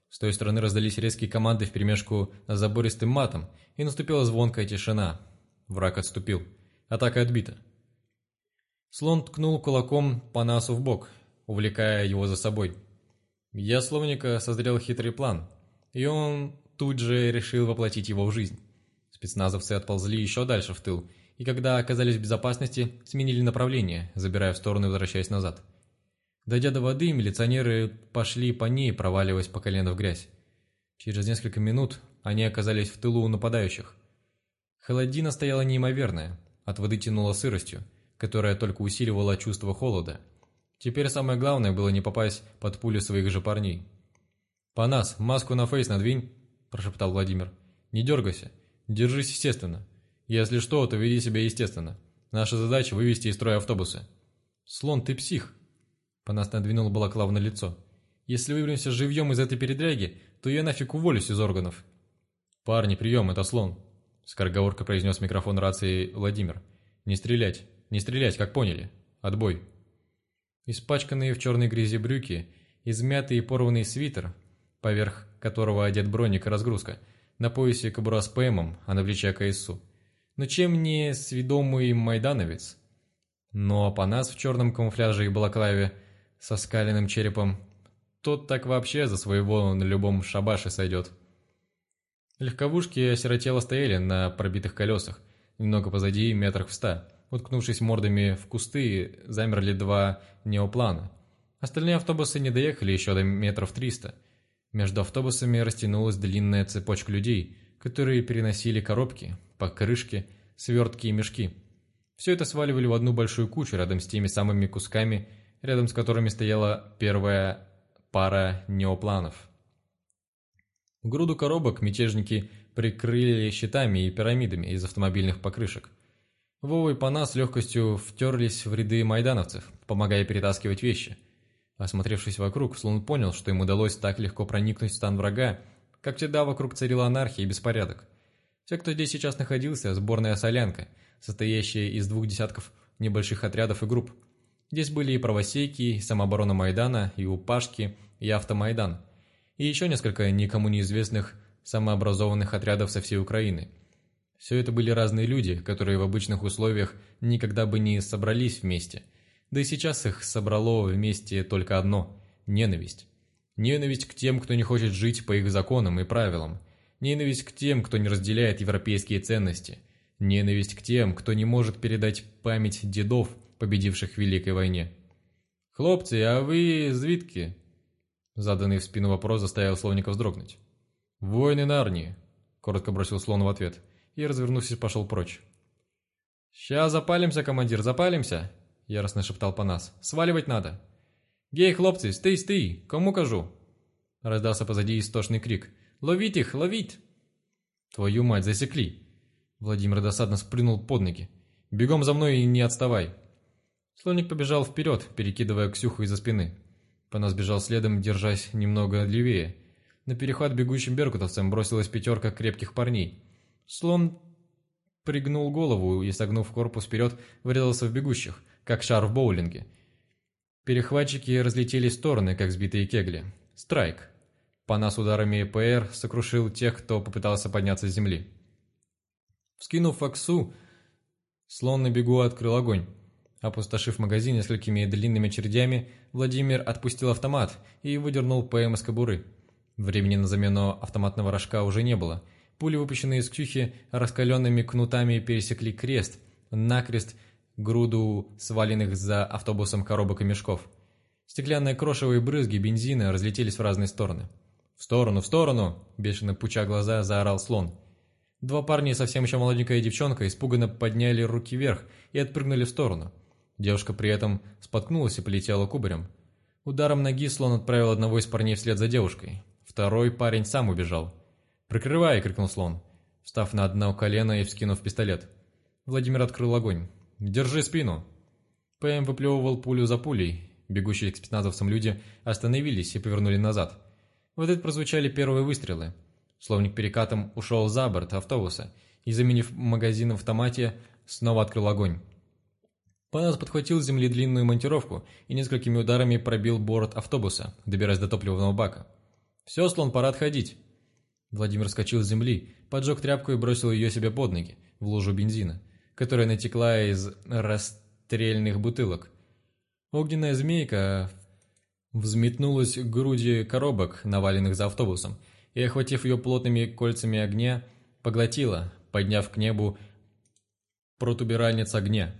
С той стороны раздались резкие команды вперемешку с забористым матом, и наступила звонкая тишина. Враг отступил. Атака отбита. Слон ткнул кулаком по насу в бок, увлекая его за собой. Я словника созрел хитрый план, и он тут же решил воплотить его в жизнь. Спецназовцы отползли еще дальше в тыл, и когда оказались в безопасности, сменили направление, забирая в сторону и возвращаясь назад. Дойдя до воды, милиционеры пошли по ней, проваливаясь по колено в грязь. Через несколько минут они оказались в тылу у нападающих. Холодина стояла неимоверная, от воды тянуло сыростью, которая только усиливала чувство холода. Теперь самое главное было не попасть под пули своих же парней. «Панас, маску на фейс надвинь», – прошептал Владимир. «Не дергайся. Держись естественно. Если что, то веди себя естественно. Наша задача – вывести из строя автобусы». «Слон, ты псих!» Панас надвинул балаклав на лицо. «Если выберемся живьем из этой передряги, то я нафиг уволюсь из органов». «Парни, прием, это слон», — скороговорка произнес микрофон рации Владимир. «Не стрелять! Не стрелять, как поняли! Отбой!» Испачканные в черной грязи брюки, измятый и порванный свитер, поверх которого одет броник и разгрузка, на поясе кобура с ПМом, а на плече КСУ. Но чем не сведомый майдановец? Но Апанас в черном камуфляже и балаклаве со скаленным черепом, тот так вообще за своего на любом шабаше сойдет. Легковушки осиротело стояли на пробитых колесах, немного позади, метрах в ста, уткнувшись мордами в кусты, замерли два неоплана. Остальные автобусы не доехали еще до метров триста. Между автобусами растянулась длинная цепочка людей, которые переносили коробки, покрышки, свертки и мешки. Все это сваливали в одну большую кучу рядом с теми самыми кусками, рядом с которыми стояла первая пара неопланов. Груду коробок мятежники прикрыли щитами и пирамидами из автомобильных покрышек. Вова и Пана с легкостью втерлись в ряды майдановцев, помогая перетаскивать вещи. Осмотревшись вокруг, Слон понял, что им удалось так легко проникнуть в стан врага, как всегда вокруг царила анархия и беспорядок. Все, кто здесь сейчас находился, сборная солянка, состоящая из двух десятков небольших отрядов и групп. Здесь были и правосейки, и самооборона Майдана, и упашки, и автомайдан, и еще несколько никому неизвестных самообразованных отрядов со всей Украины. Все это были разные люди, которые в обычных условиях никогда бы не собрались вместе. Да и сейчас их собрало вместе только одно – ненависть. Ненависть к тем, кто не хочет жить по их законам и правилам. Ненависть к тем, кто не разделяет европейские ценности. Ненависть к тем, кто не может передать память дедов, победивших в Великой войне. «Хлопцы, а вы звідки?» Заданный в спину вопрос заставил Слоника вздрогнуть. «Воины Нарнии», — коротко бросил слон в ответ, и, развернувшись, пошел прочь. «Ща запалимся, командир, запалимся!» — яростно шептал Панас. «Сваливать надо!» «Гей, хлопцы, стый, стый! Кому кажу?» Раздался позади истошный крик. «Ловить их, ловить!» «Твою мать, засекли!» Владимир досадно сплюнул под ноги. «Бегом за мной и не отставай!» Слоник побежал вперед, перекидывая Ксюху из-за спины. Панас бежал следом, держась немного левее, на перехват бегущим беркутовцам бросилась пятерка крепких парней. Слон пригнул голову и, согнув корпус вперед, врезался в бегущих, как шар в боулинге. Перехватчики разлетелись в стороны, как сбитые кегли. Страйк. По нас ударами ПР сокрушил тех, кто попытался подняться с земли. Вскинув факсу, слон на бегу открыл огонь. Опустошив магазин несколькими длинными чердями, Владимир отпустил автомат и выдернул ПМ из кобуры. Времени на замену автоматного рожка уже не было. Пули, выпущенные из кюхи, раскаленными кнутами пересекли крест, накрест груду сваленных за автобусом коробок и мешков. Стеклянные крошевые брызги бензина разлетелись в разные стороны. «В сторону, в сторону!» – бешено пуча глаза, заорал слон. Два парня и совсем еще молоденькая девчонка испуганно подняли руки вверх и отпрыгнули в сторону. Девушка при этом споткнулась и полетела кубарем. Ударом ноги слон отправил одного из парней вслед за девушкой. Второй парень сам убежал. «Прикрывай!» — крикнул слон, встав на одно колено и вскинув пистолет. Владимир открыл огонь. «Держи спину!» ПМ выплевывал пулю за пулей. Бегущие к спецназовцам люди остановились и повернули назад. В ответ прозвучали первые выстрелы. Словник перекатом ушел за борт автобуса и, заменив магазин в автомате, снова открыл огонь. Панас подхватил с земли длинную монтировку и несколькими ударами пробил борт автобуса, добираясь до топливного бака. «Все, слон, пора отходить!» Владимир скочил с земли, поджег тряпку и бросил ее себе под ноги, в лужу бензина, которая натекла из расстрельных бутылок. Огненная змейка взметнулась к груди коробок, наваленных за автобусом, и, охватив ее плотными кольцами огня, поглотила, подняв к небу протуберальниц огня.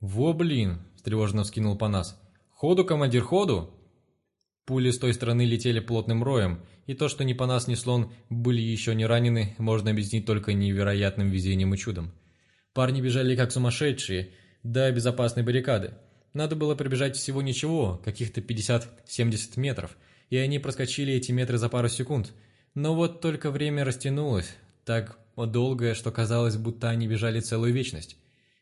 «Во, блин!» – встревоженно вскинул Панас. «Ходу, командир, ходу!» Пули с той стороны летели плотным роем, и то, что ни по нас, ни слон были еще не ранены, можно объяснить только невероятным везением и чудом. Парни бежали как сумасшедшие, до безопасной баррикады. Надо было пробежать всего ничего, каких-то 50-70 метров, и они проскочили эти метры за пару секунд. Но вот только время растянулось, так долгое, что казалось, будто они бежали целую вечность.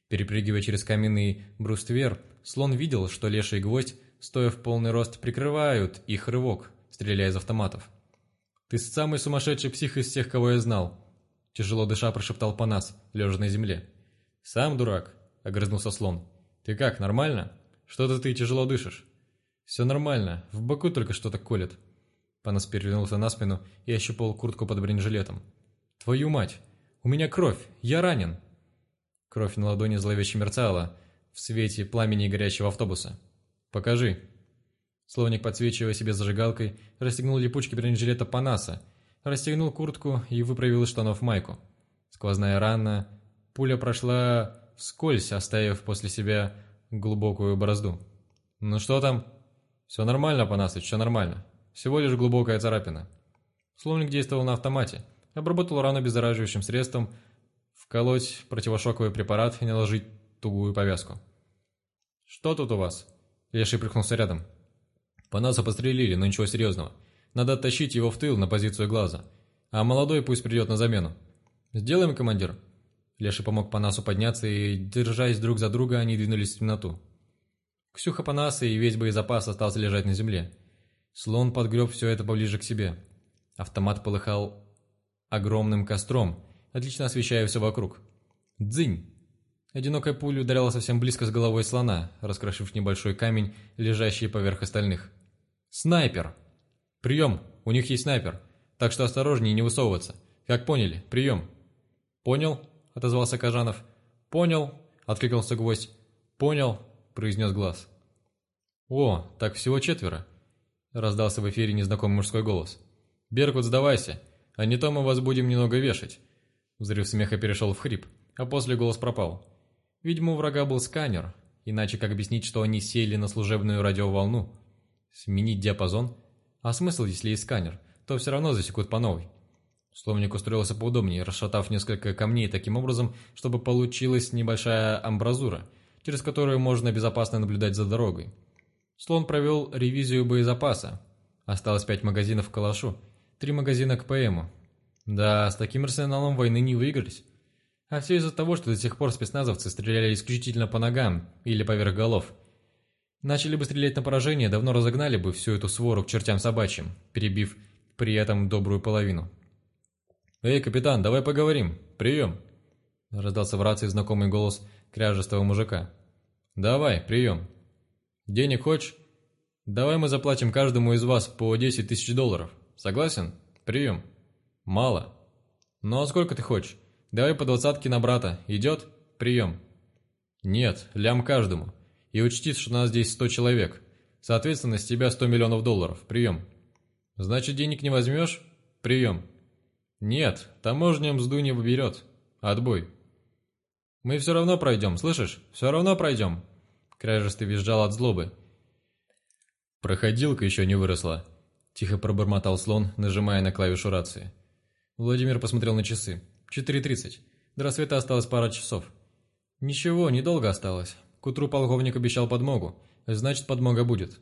Перепрыгивая через каменный бруствер, слон видел, что леший гвоздь стоя в полный рост, прикрывают их рывок, стреляя из автоматов. «Ты самый сумасшедший псих из всех, кого я знал!» Тяжело дыша прошептал Панас, лежа на земле. «Сам дурак!» — огрызнулся слон. «Ты как, нормально? Что-то ты тяжело дышишь». «Все нормально, в боку только что-то колет». Панас перевернулся на спину и ощупал куртку под бронежилетом. «Твою мать! У меня кровь! Я ранен!» Кровь на ладони зловеще мерцала в свете пламени горящего автобуса. «Покажи». Словник, подсвечивая себе зажигалкой, расстегнул липучки бронежилета Панаса, расстегнул куртку и выправил из штанов майку. Сквозная рана, пуля прошла вскользь, оставив после себя глубокую борозду. «Ну что там?» «Все нормально, Панасыч, все нормально. Всего лишь глубокая царапина». Словник действовал на автомате. Обработал рану обеззараживающим средством, вколоть противошоковый препарат и наложить тугую повязку. «Что тут у вас?» Леший прыгнулся рядом. «По носу пострелили, но ничего серьезного. Надо оттащить его в тыл на позицию глаза. А молодой пусть придет на замену». «Сделаем, командир?» Леший помог Панасу подняться, и, держась друг за друга, они двинулись в темноту. Ксюха Панаса и весь боезапас остался лежать на земле. Слон подгреб все это поближе к себе. Автомат полыхал огромным костром, отлично освещая все вокруг. Дзынь! Одинокая пуля ударила совсем близко с головой слона, раскрошив небольшой камень, лежащий поверх остальных. «Снайпер!» «Прием! У них есть снайпер, так что осторожнее не высовываться. Как поняли? Прием!» «Понял?» – отозвался Кажанов. «Понял!» – откликнулся гвоздь. «Понял!» – произнес глаз. «О, так всего четверо!» – раздался в эфире незнакомый мужской голос. «Беркут, сдавайся, а не то мы вас будем немного вешать!» Взрыв смеха перешел в хрип, а после голос пропал. Видимо, у врага был сканер, иначе как объяснить, что они сели на служебную радиоволну? Сменить диапазон? А смысл, если есть сканер? То все равно засекут по новой. Словник устроился поудобнее, расшатав несколько камней таким образом, чтобы получилась небольшая амбразура, через которую можно безопасно наблюдать за дорогой. Слон провел ревизию боезапаса. Осталось пять магазинов к калашу, три магазина к ПМу. Да, с таким арсеналом войны не выигрались. А все из-за того, что до сих пор спецназовцы стреляли исключительно по ногам или поверх голов. Начали бы стрелять на поражение, давно разогнали бы всю эту свору к чертям собачьим, перебив при этом добрую половину. «Эй, капитан, давай поговорим. Прием!» Раздался в рации знакомый голос кряжестого мужика. «Давай, прием!» «Денег хочешь?» «Давай мы заплатим каждому из вас по 10 тысяч долларов. Согласен? Прием!» «Мало!» «Ну а сколько ты хочешь?» Давай по двадцатке на брата. Идет? Прием. Нет, лям каждому. И учти, что нас здесь сто человек. Соответственно, с тебя сто миллионов долларов. Прием. Значит, денег не возьмешь? Прием. Нет, таможня мзду не выберет. Отбой. Мы все равно пройдем, слышишь? Все равно пройдем. Кряжестый визжал от злобы. Проходилка еще не выросла. Тихо пробормотал слон, нажимая на клавишу рации. Владимир посмотрел на часы. 4.30. До рассвета осталось пара часов. Ничего, недолго осталось. К утру полковник обещал подмогу. Значит, подмога будет.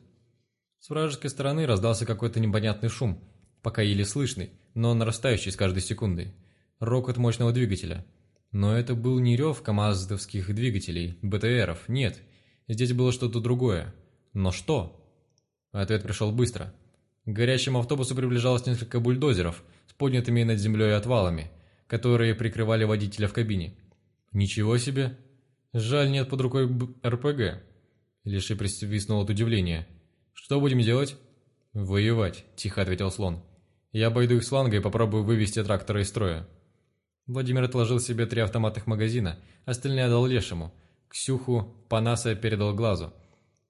С вражеской стороны раздался какой-то непонятный шум, пока еле слышный, но нарастающий с каждой секундой. Рокот мощного двигателя. Но это был не рев КамАЗовских двигателей, БТРов, нет. Здесь было что-то другое. Но что? Ответ пришел быстро. К горящему автобусу приближалось несколько бульдозеров с поднятыми над землей отвалами – которые прикрывали водителя в кабине. «Ничего себе! Жаль, нет под рукой РПГ!» Леший присвистнул от удивления. «Что будем делать?» «Воевать», – тихо ответил слон. «Я обойду их с фланга и попробую вывести трактора из строя». Владимир отложил себе три автоматных магазина, остальные отдал Лешему. Ксюху Панаса передал глазу.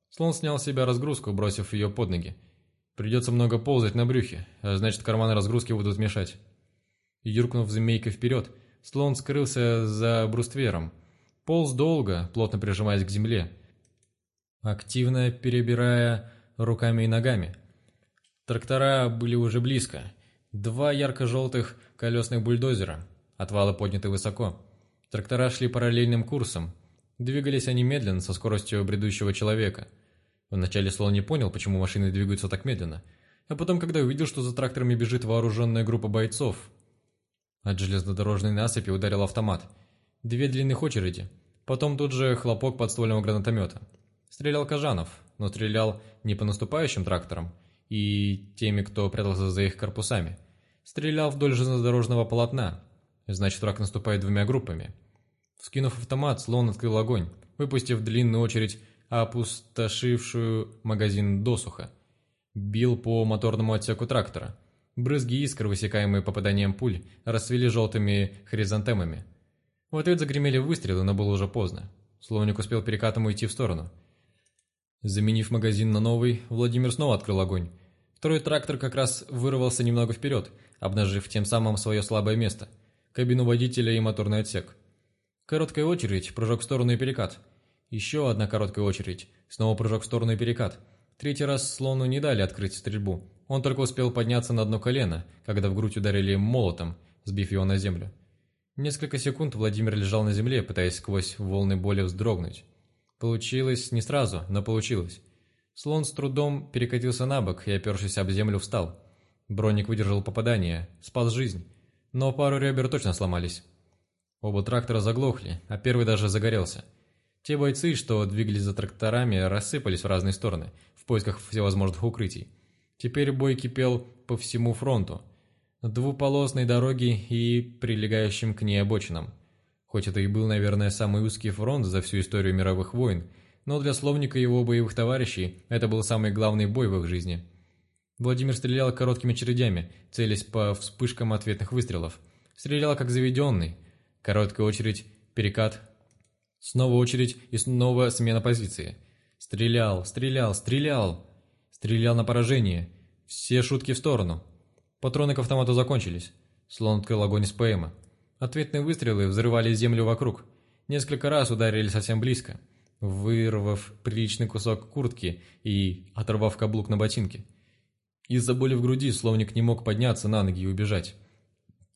Слон снял с себя разгрузку, бросив ее под ноги. Придется много ползать на брюхе, а значит карманы разгрузки будут мешать. Юркнув змейкой вперед, слон скрылся за бруствером. Полз долго, плотно прижимаясь к земле, активно перебирая руками и ногами. Трактора были уже близко. Два ярко-желтых колесных бульдозера, отвалы подняты высоко. Трактора шли параллельным курсом. Двигались они медленно, со скоростью бредущего человека. Вначале слон не понял, почему машины двигаются так медленно, а потом, когда увидел, что за тракторами бежит вооруженная группа бойцов, от железнодорожной насыпи ударил автомат. Две длинных очереди. Потом тут же хлопок подствольного гранатомета. Стрелял Кажанов, но стрелял не по наступающим тракторам и теми, кто прятался за их корпусами. Стрелял вдоль железнодорожного полотна. Значит, враг наступает двумя группами. Скинув автомат, слон открыл огонь, выпустив длинную очередь, опустошившую магазин досуха. Бил по моторному отсеку трактора – Брызги искр, высекаемые попаданием пуль, расцвели желтыми хризантемами. В ответ загремели выстрелы, но было уже поздно. Словник успел перекатом уйти в сторону. Заменив магазин на новый, Владимир снова открыл огонь. Второй трактор как раз вырвался немного вперед, обнажив тем самым свое слабое место – кабину водителя и моторный отсек. Короткая очередь, прыжок в сторону и перекат. Еще одна короткая очередь, снова прыжок в сторону и перекат. Третий раз слону не дали открыть стрельбу. Он только успел подняться на одно колено, когда в грудь ударили молотом, сбив его на землю. Несколько секунд Владимир лежал на земле, пытаясь сквозь волны боли вздрогнуть. Получилось не сразу, но получилось. Слон с трудом перекатился на бок и, опершись об землю, встал. Броник выдержал попадание, спас жизнь, но пару ребер точно сломались. Оба трактора заглохли, а первый даже загорелся. Те бойцы, что двигались за тракторами, рассыпались в разные стороны, в поисках всевозможных укрытий. Теперь бой кипел по всему фронту, двуполосной дороге и прилегающим к ней обочинам. Хоть это и был, наверное, самый узкий фронт за всю историю мировых войн, но для Словника его боевых товарищей это был самый главный бой в их жизни. Владимир стрелял короткими очередями, целясь по вспышкам ответных выстрелов. Стрелял как заведенный. Короткая очередь, перекат, снова очередь и снова смена позиции. Стрелял, стрелял, стрелял. Стрелял на поражение. Все шутки в сторону. Патроны к автомату закончились. Слон открыл огонь из ПМа. Ответные выстрелы взрывали землю вокруг. Несколько раз ударили совсем близко, вырвав приличный кусок куртки и оторвав каблук на ботинке. Из-за боли в груди словник не мог подняться на ноги и убежать.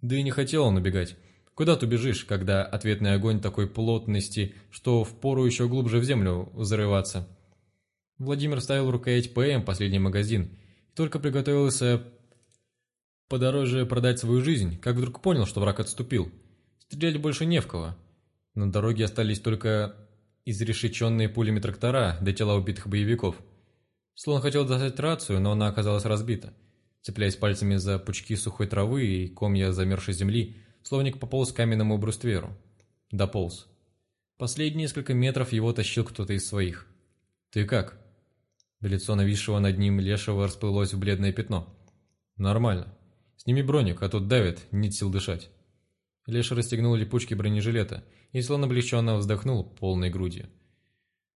Да и не хотел он убегать. Куда ты убежишь, когда ответный огонь такой плотности, что впору еще глубже в землю взрываться? Владимир ставил рукоять ПМ последний магазин и только приготовился подороже продать свою жизнь, как вдруг понял, что враг отступил. Стрелять больше не в кого. На дороге остались только изрешеченные пулями трактора до тела убитых боевиков. Слон хотел достать рацию, но она оказалась разбита. Цепляясь пальцами за пучки сухой травы и комья замерзшей земли, словник пополз к каменному брустверу. Дополз. Последние несколько метров его тащил кто-то из своих. «Ты как?» Лицо нависшего над ним лешего расплылось в бледное пятно. «Нормально. Сними броник, а тут давит, нет сил дышать». Леша расстегнул липучки бронежилета и слон облегченно вздохнул полной грудью.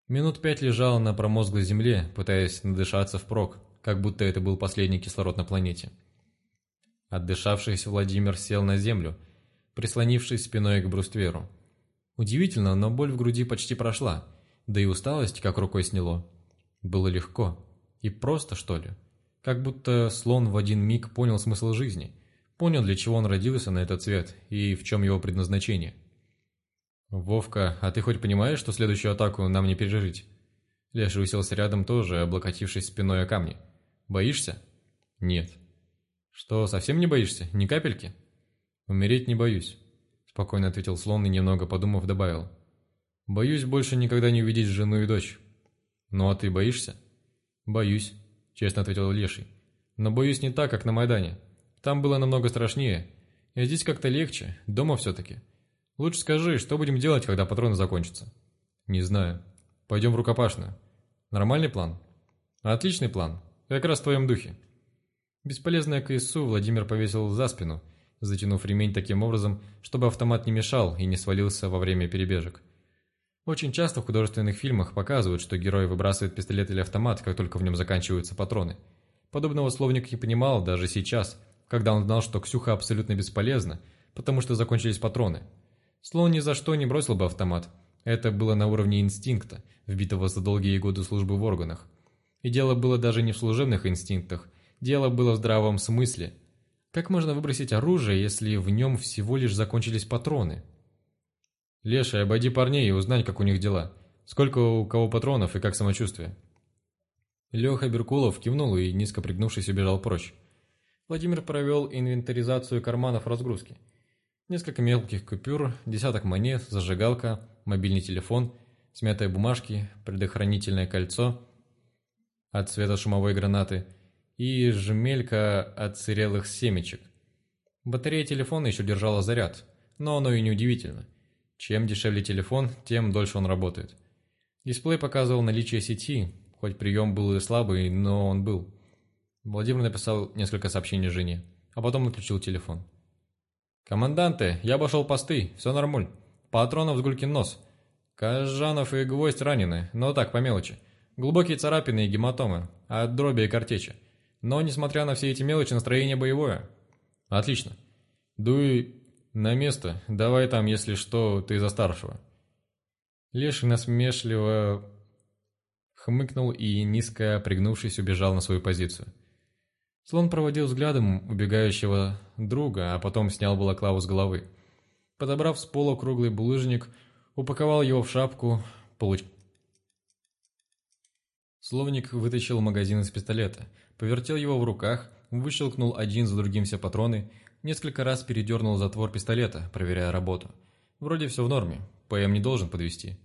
Минут пять лежал на промозглой земле, пытаясь надышаться впрок, как будто это был последний кислород на планете. Отдышавшись, Владимир сел на землю, прислонившись спиной к брустверу. Удивительно, но боль в груди почти прошла, да и усталость как рукой сняло. Было легко. И просто, что ли? Как будто слон в один миг понял смысл жизни. Понял, для чего он родился на этот свет и в чем его предназначение. «Вовка, а ты хоть понимаешь, что следующую атаку нам не пережить?» Леша уселся рядом тоже, облокотившись спиной о камни. «Боишься?» «Нет». «Что, совсем не боишься? Ни капельки?» «Умереть не боюсь», – спокойно ответил слон и, немного подумав, добавил. «Боюсь больше никогда не увидеть жену и дочь». «Ну а ты боишься?» «Боюсь», — честно ответил Леший. «Но боюсь не так, как на Майдане. Там было намного страшнее. А здесь как-то легче, дома все-таки. Лучше скажи, что будем делать, когда патроны закончатся?» «Не знаю. Пойдем в рукопашную. Нормальный план?» «Отличный план. Как раз в твоем духе». Бесполезное КСУ Владимир повесил за спину, затянув ремень таким образом, чтобы автомат не мешал и не свалился во время перебежек. Очень часто в художественных фильмах показывают, что герой выбрасывает пистолет или автомат, как только в нем заканчиваются патроны. Подобного словник не понимал даже сейчас, когда он знал, что Ксюха абсолютно бесполезна, потому что закончились патроны. Слон ни за что не бросил бы автомат. Это было на уровне инстинкта, вбитого за долгие годы службы в органах. И дело было даже не в служебных инстинктах, дело было в здравом смысле. Как можно выбросить оружие, если в нем всего лишь закончились патроны? «Леша, обойди парней и узнай, как у них дела. Сколько у кого патронов и как самочувствие». Леха Беркулов кивнул и, низко пригнувшись, убежал прочь. Владимир провел инвентаризацию карманов разгрузки. Несколько мелких купюр, десяток монет, зажигалка, мобильный телефон, смятые бумажки, предохранительное кольцо от цвета шумовой гранаты и жмелька от сырелых семечек. Батарея телефона еще держала заряд, но оно и не удивительно. Чем дешевле телефон, тем дольше он работает. Дисплей показывал наличие сети, хоть прием был и слабый, но он был. Владимир написал несколько сообщений жене, а потом отключил телефон. «Команданты, я обошел посты, все нормуль. Патронов с гулькин нос. Кажанов и гвоздь ранены, но так, по мелочи. Глубокие царапины и гематомы, от дроби и картечи. Но, несмотря на все эти мелочи, настроение боевое. Отлично. Дуй «На место. Давай там, если что, ты за старшего». Леший насмешливо хмыкнул и, низко пригнувшись, убежал на свою позицию. Слон проводил взглядом убегающего друга, а потом снял балаклаву с головы. Подобрав с пола круглый булыжник, упаковал его в шапку, получ... Словник вытащил магазин из пистолета, повертел его в руках, выщелкнул один за другим все патроны, несколько раз передернул затвор пистолета, проверяя работу. Вроде все в норме, ПМ не должен подвести.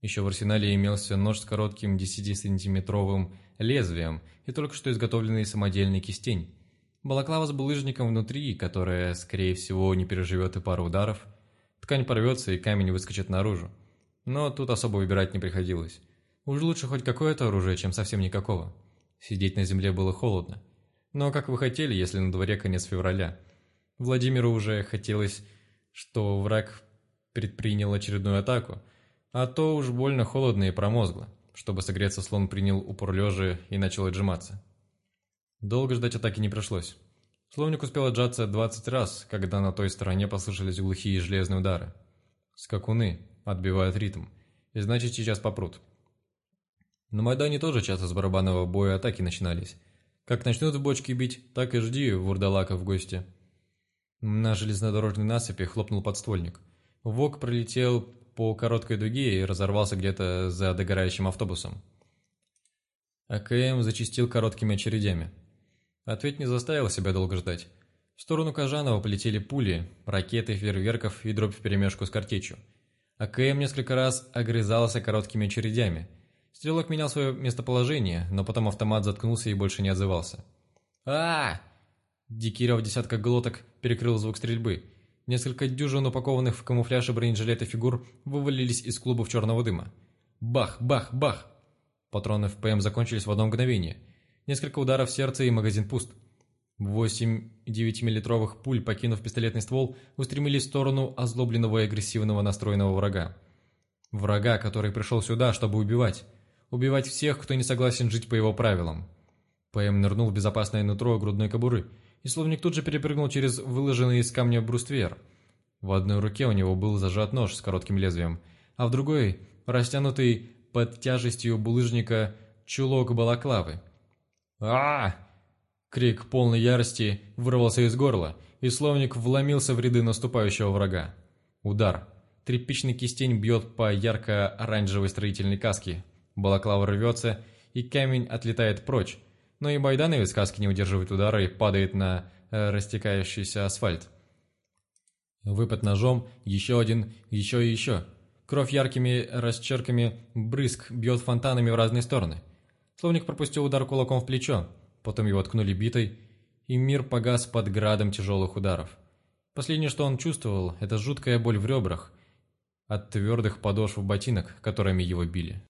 Еще в арсенале имелся нож с коротким 10-сантиметровым лезвием и только что изготовленный самодельный кистень. Балаклава с булыжником внутри, которая, скорее всего, не переживет и пару ударов. Ткань порвется и камень выскочит наружу. Но тут особо выбирать не приходилось. Уж лучше хоть какое-то оружие, чем совсем никакого. Сидеть на земле было холодно. Но как вы хотели, если на дворе конец февраля? Владимиру уже хотелось, что враг предпринял очередную атаку, а то уж больно холодно и промозгло. Чтобы согреться, слон принял упор лежа и начал отжиматься. Долго ждать атаки не пришлось. Словник успел отжаться 20 раз, когда на той стороне послышались глухие железные удары. Скакуны отбивают ритм, и значит сейчас попрут. На Майдане тоже часто с барабанного боя атаки начинались. Как начнут в бочки бить, так и жди вурдалака в гости. На железнодорожной насыпи хлопнул подствольник. Вок пролетел по короткой дуге и разорвался где-то за догорающим автобусом. АКМ зачистил короткими очередями. Ответ не заставил себя долго ждать. В сторону Кожанова полетели пули, ракеты, фейерверков и дробь вперемешку с картечью. АКМ несколько раз огрызался короткими очередями – Стрелок менял свое местоположение, но потом автомат заткнулся и больше не отзывался. а Дикий в десятках глоток перекрыл звук стрельбы. Несколько дюжин упакованных в камуфляж и бронежилеты фигур вывалились из клубов черного дыма. Бах, бах, бах! Патроны в ПМ закончились в одно мгновение. Несколько ударов в сердце и магазин пуст. Восемь 9-миллитровых пуль, покинув пистолетный ствол, устремились в сторону озлобленного и агрессивного настроенного врага. Врага, который пришел сюда, чтобы убивать убивать всех, кто не согласен жить по его правилам. ПМ нырнул в безопасное нутро грудной кобуры, и словник тут же перепрыгнул через выложенный из камня бруствер. В одной руке у него был зажат нож с коротким лезвием, а в другой – растянутый под тяжестью булыжника чулок балаклавы. а, Крик полной ярости вырвался из горла, и словник вломился в ряды наступающего врага. Удар. Тряпичный кистень бьет по ярко-оранжевой строительной каске, Балаклава рвется, и камень отлетает прочь, но и Байдановец сказки не удерживает удара и падает на э, растекающийся асфальт. Выпад ножом, еще один, еще и еще. Кровь яркими расчерками брызг бьет фонтанами в разные стороны. Словник пропустил удар кулаком в плечо, потом его ткнули битой, и мир погас под градом тяжелых ударов. Последнее, что он чувствовал, это жуткая боль в ребрах от твердых подошв ботинок, которыми его били.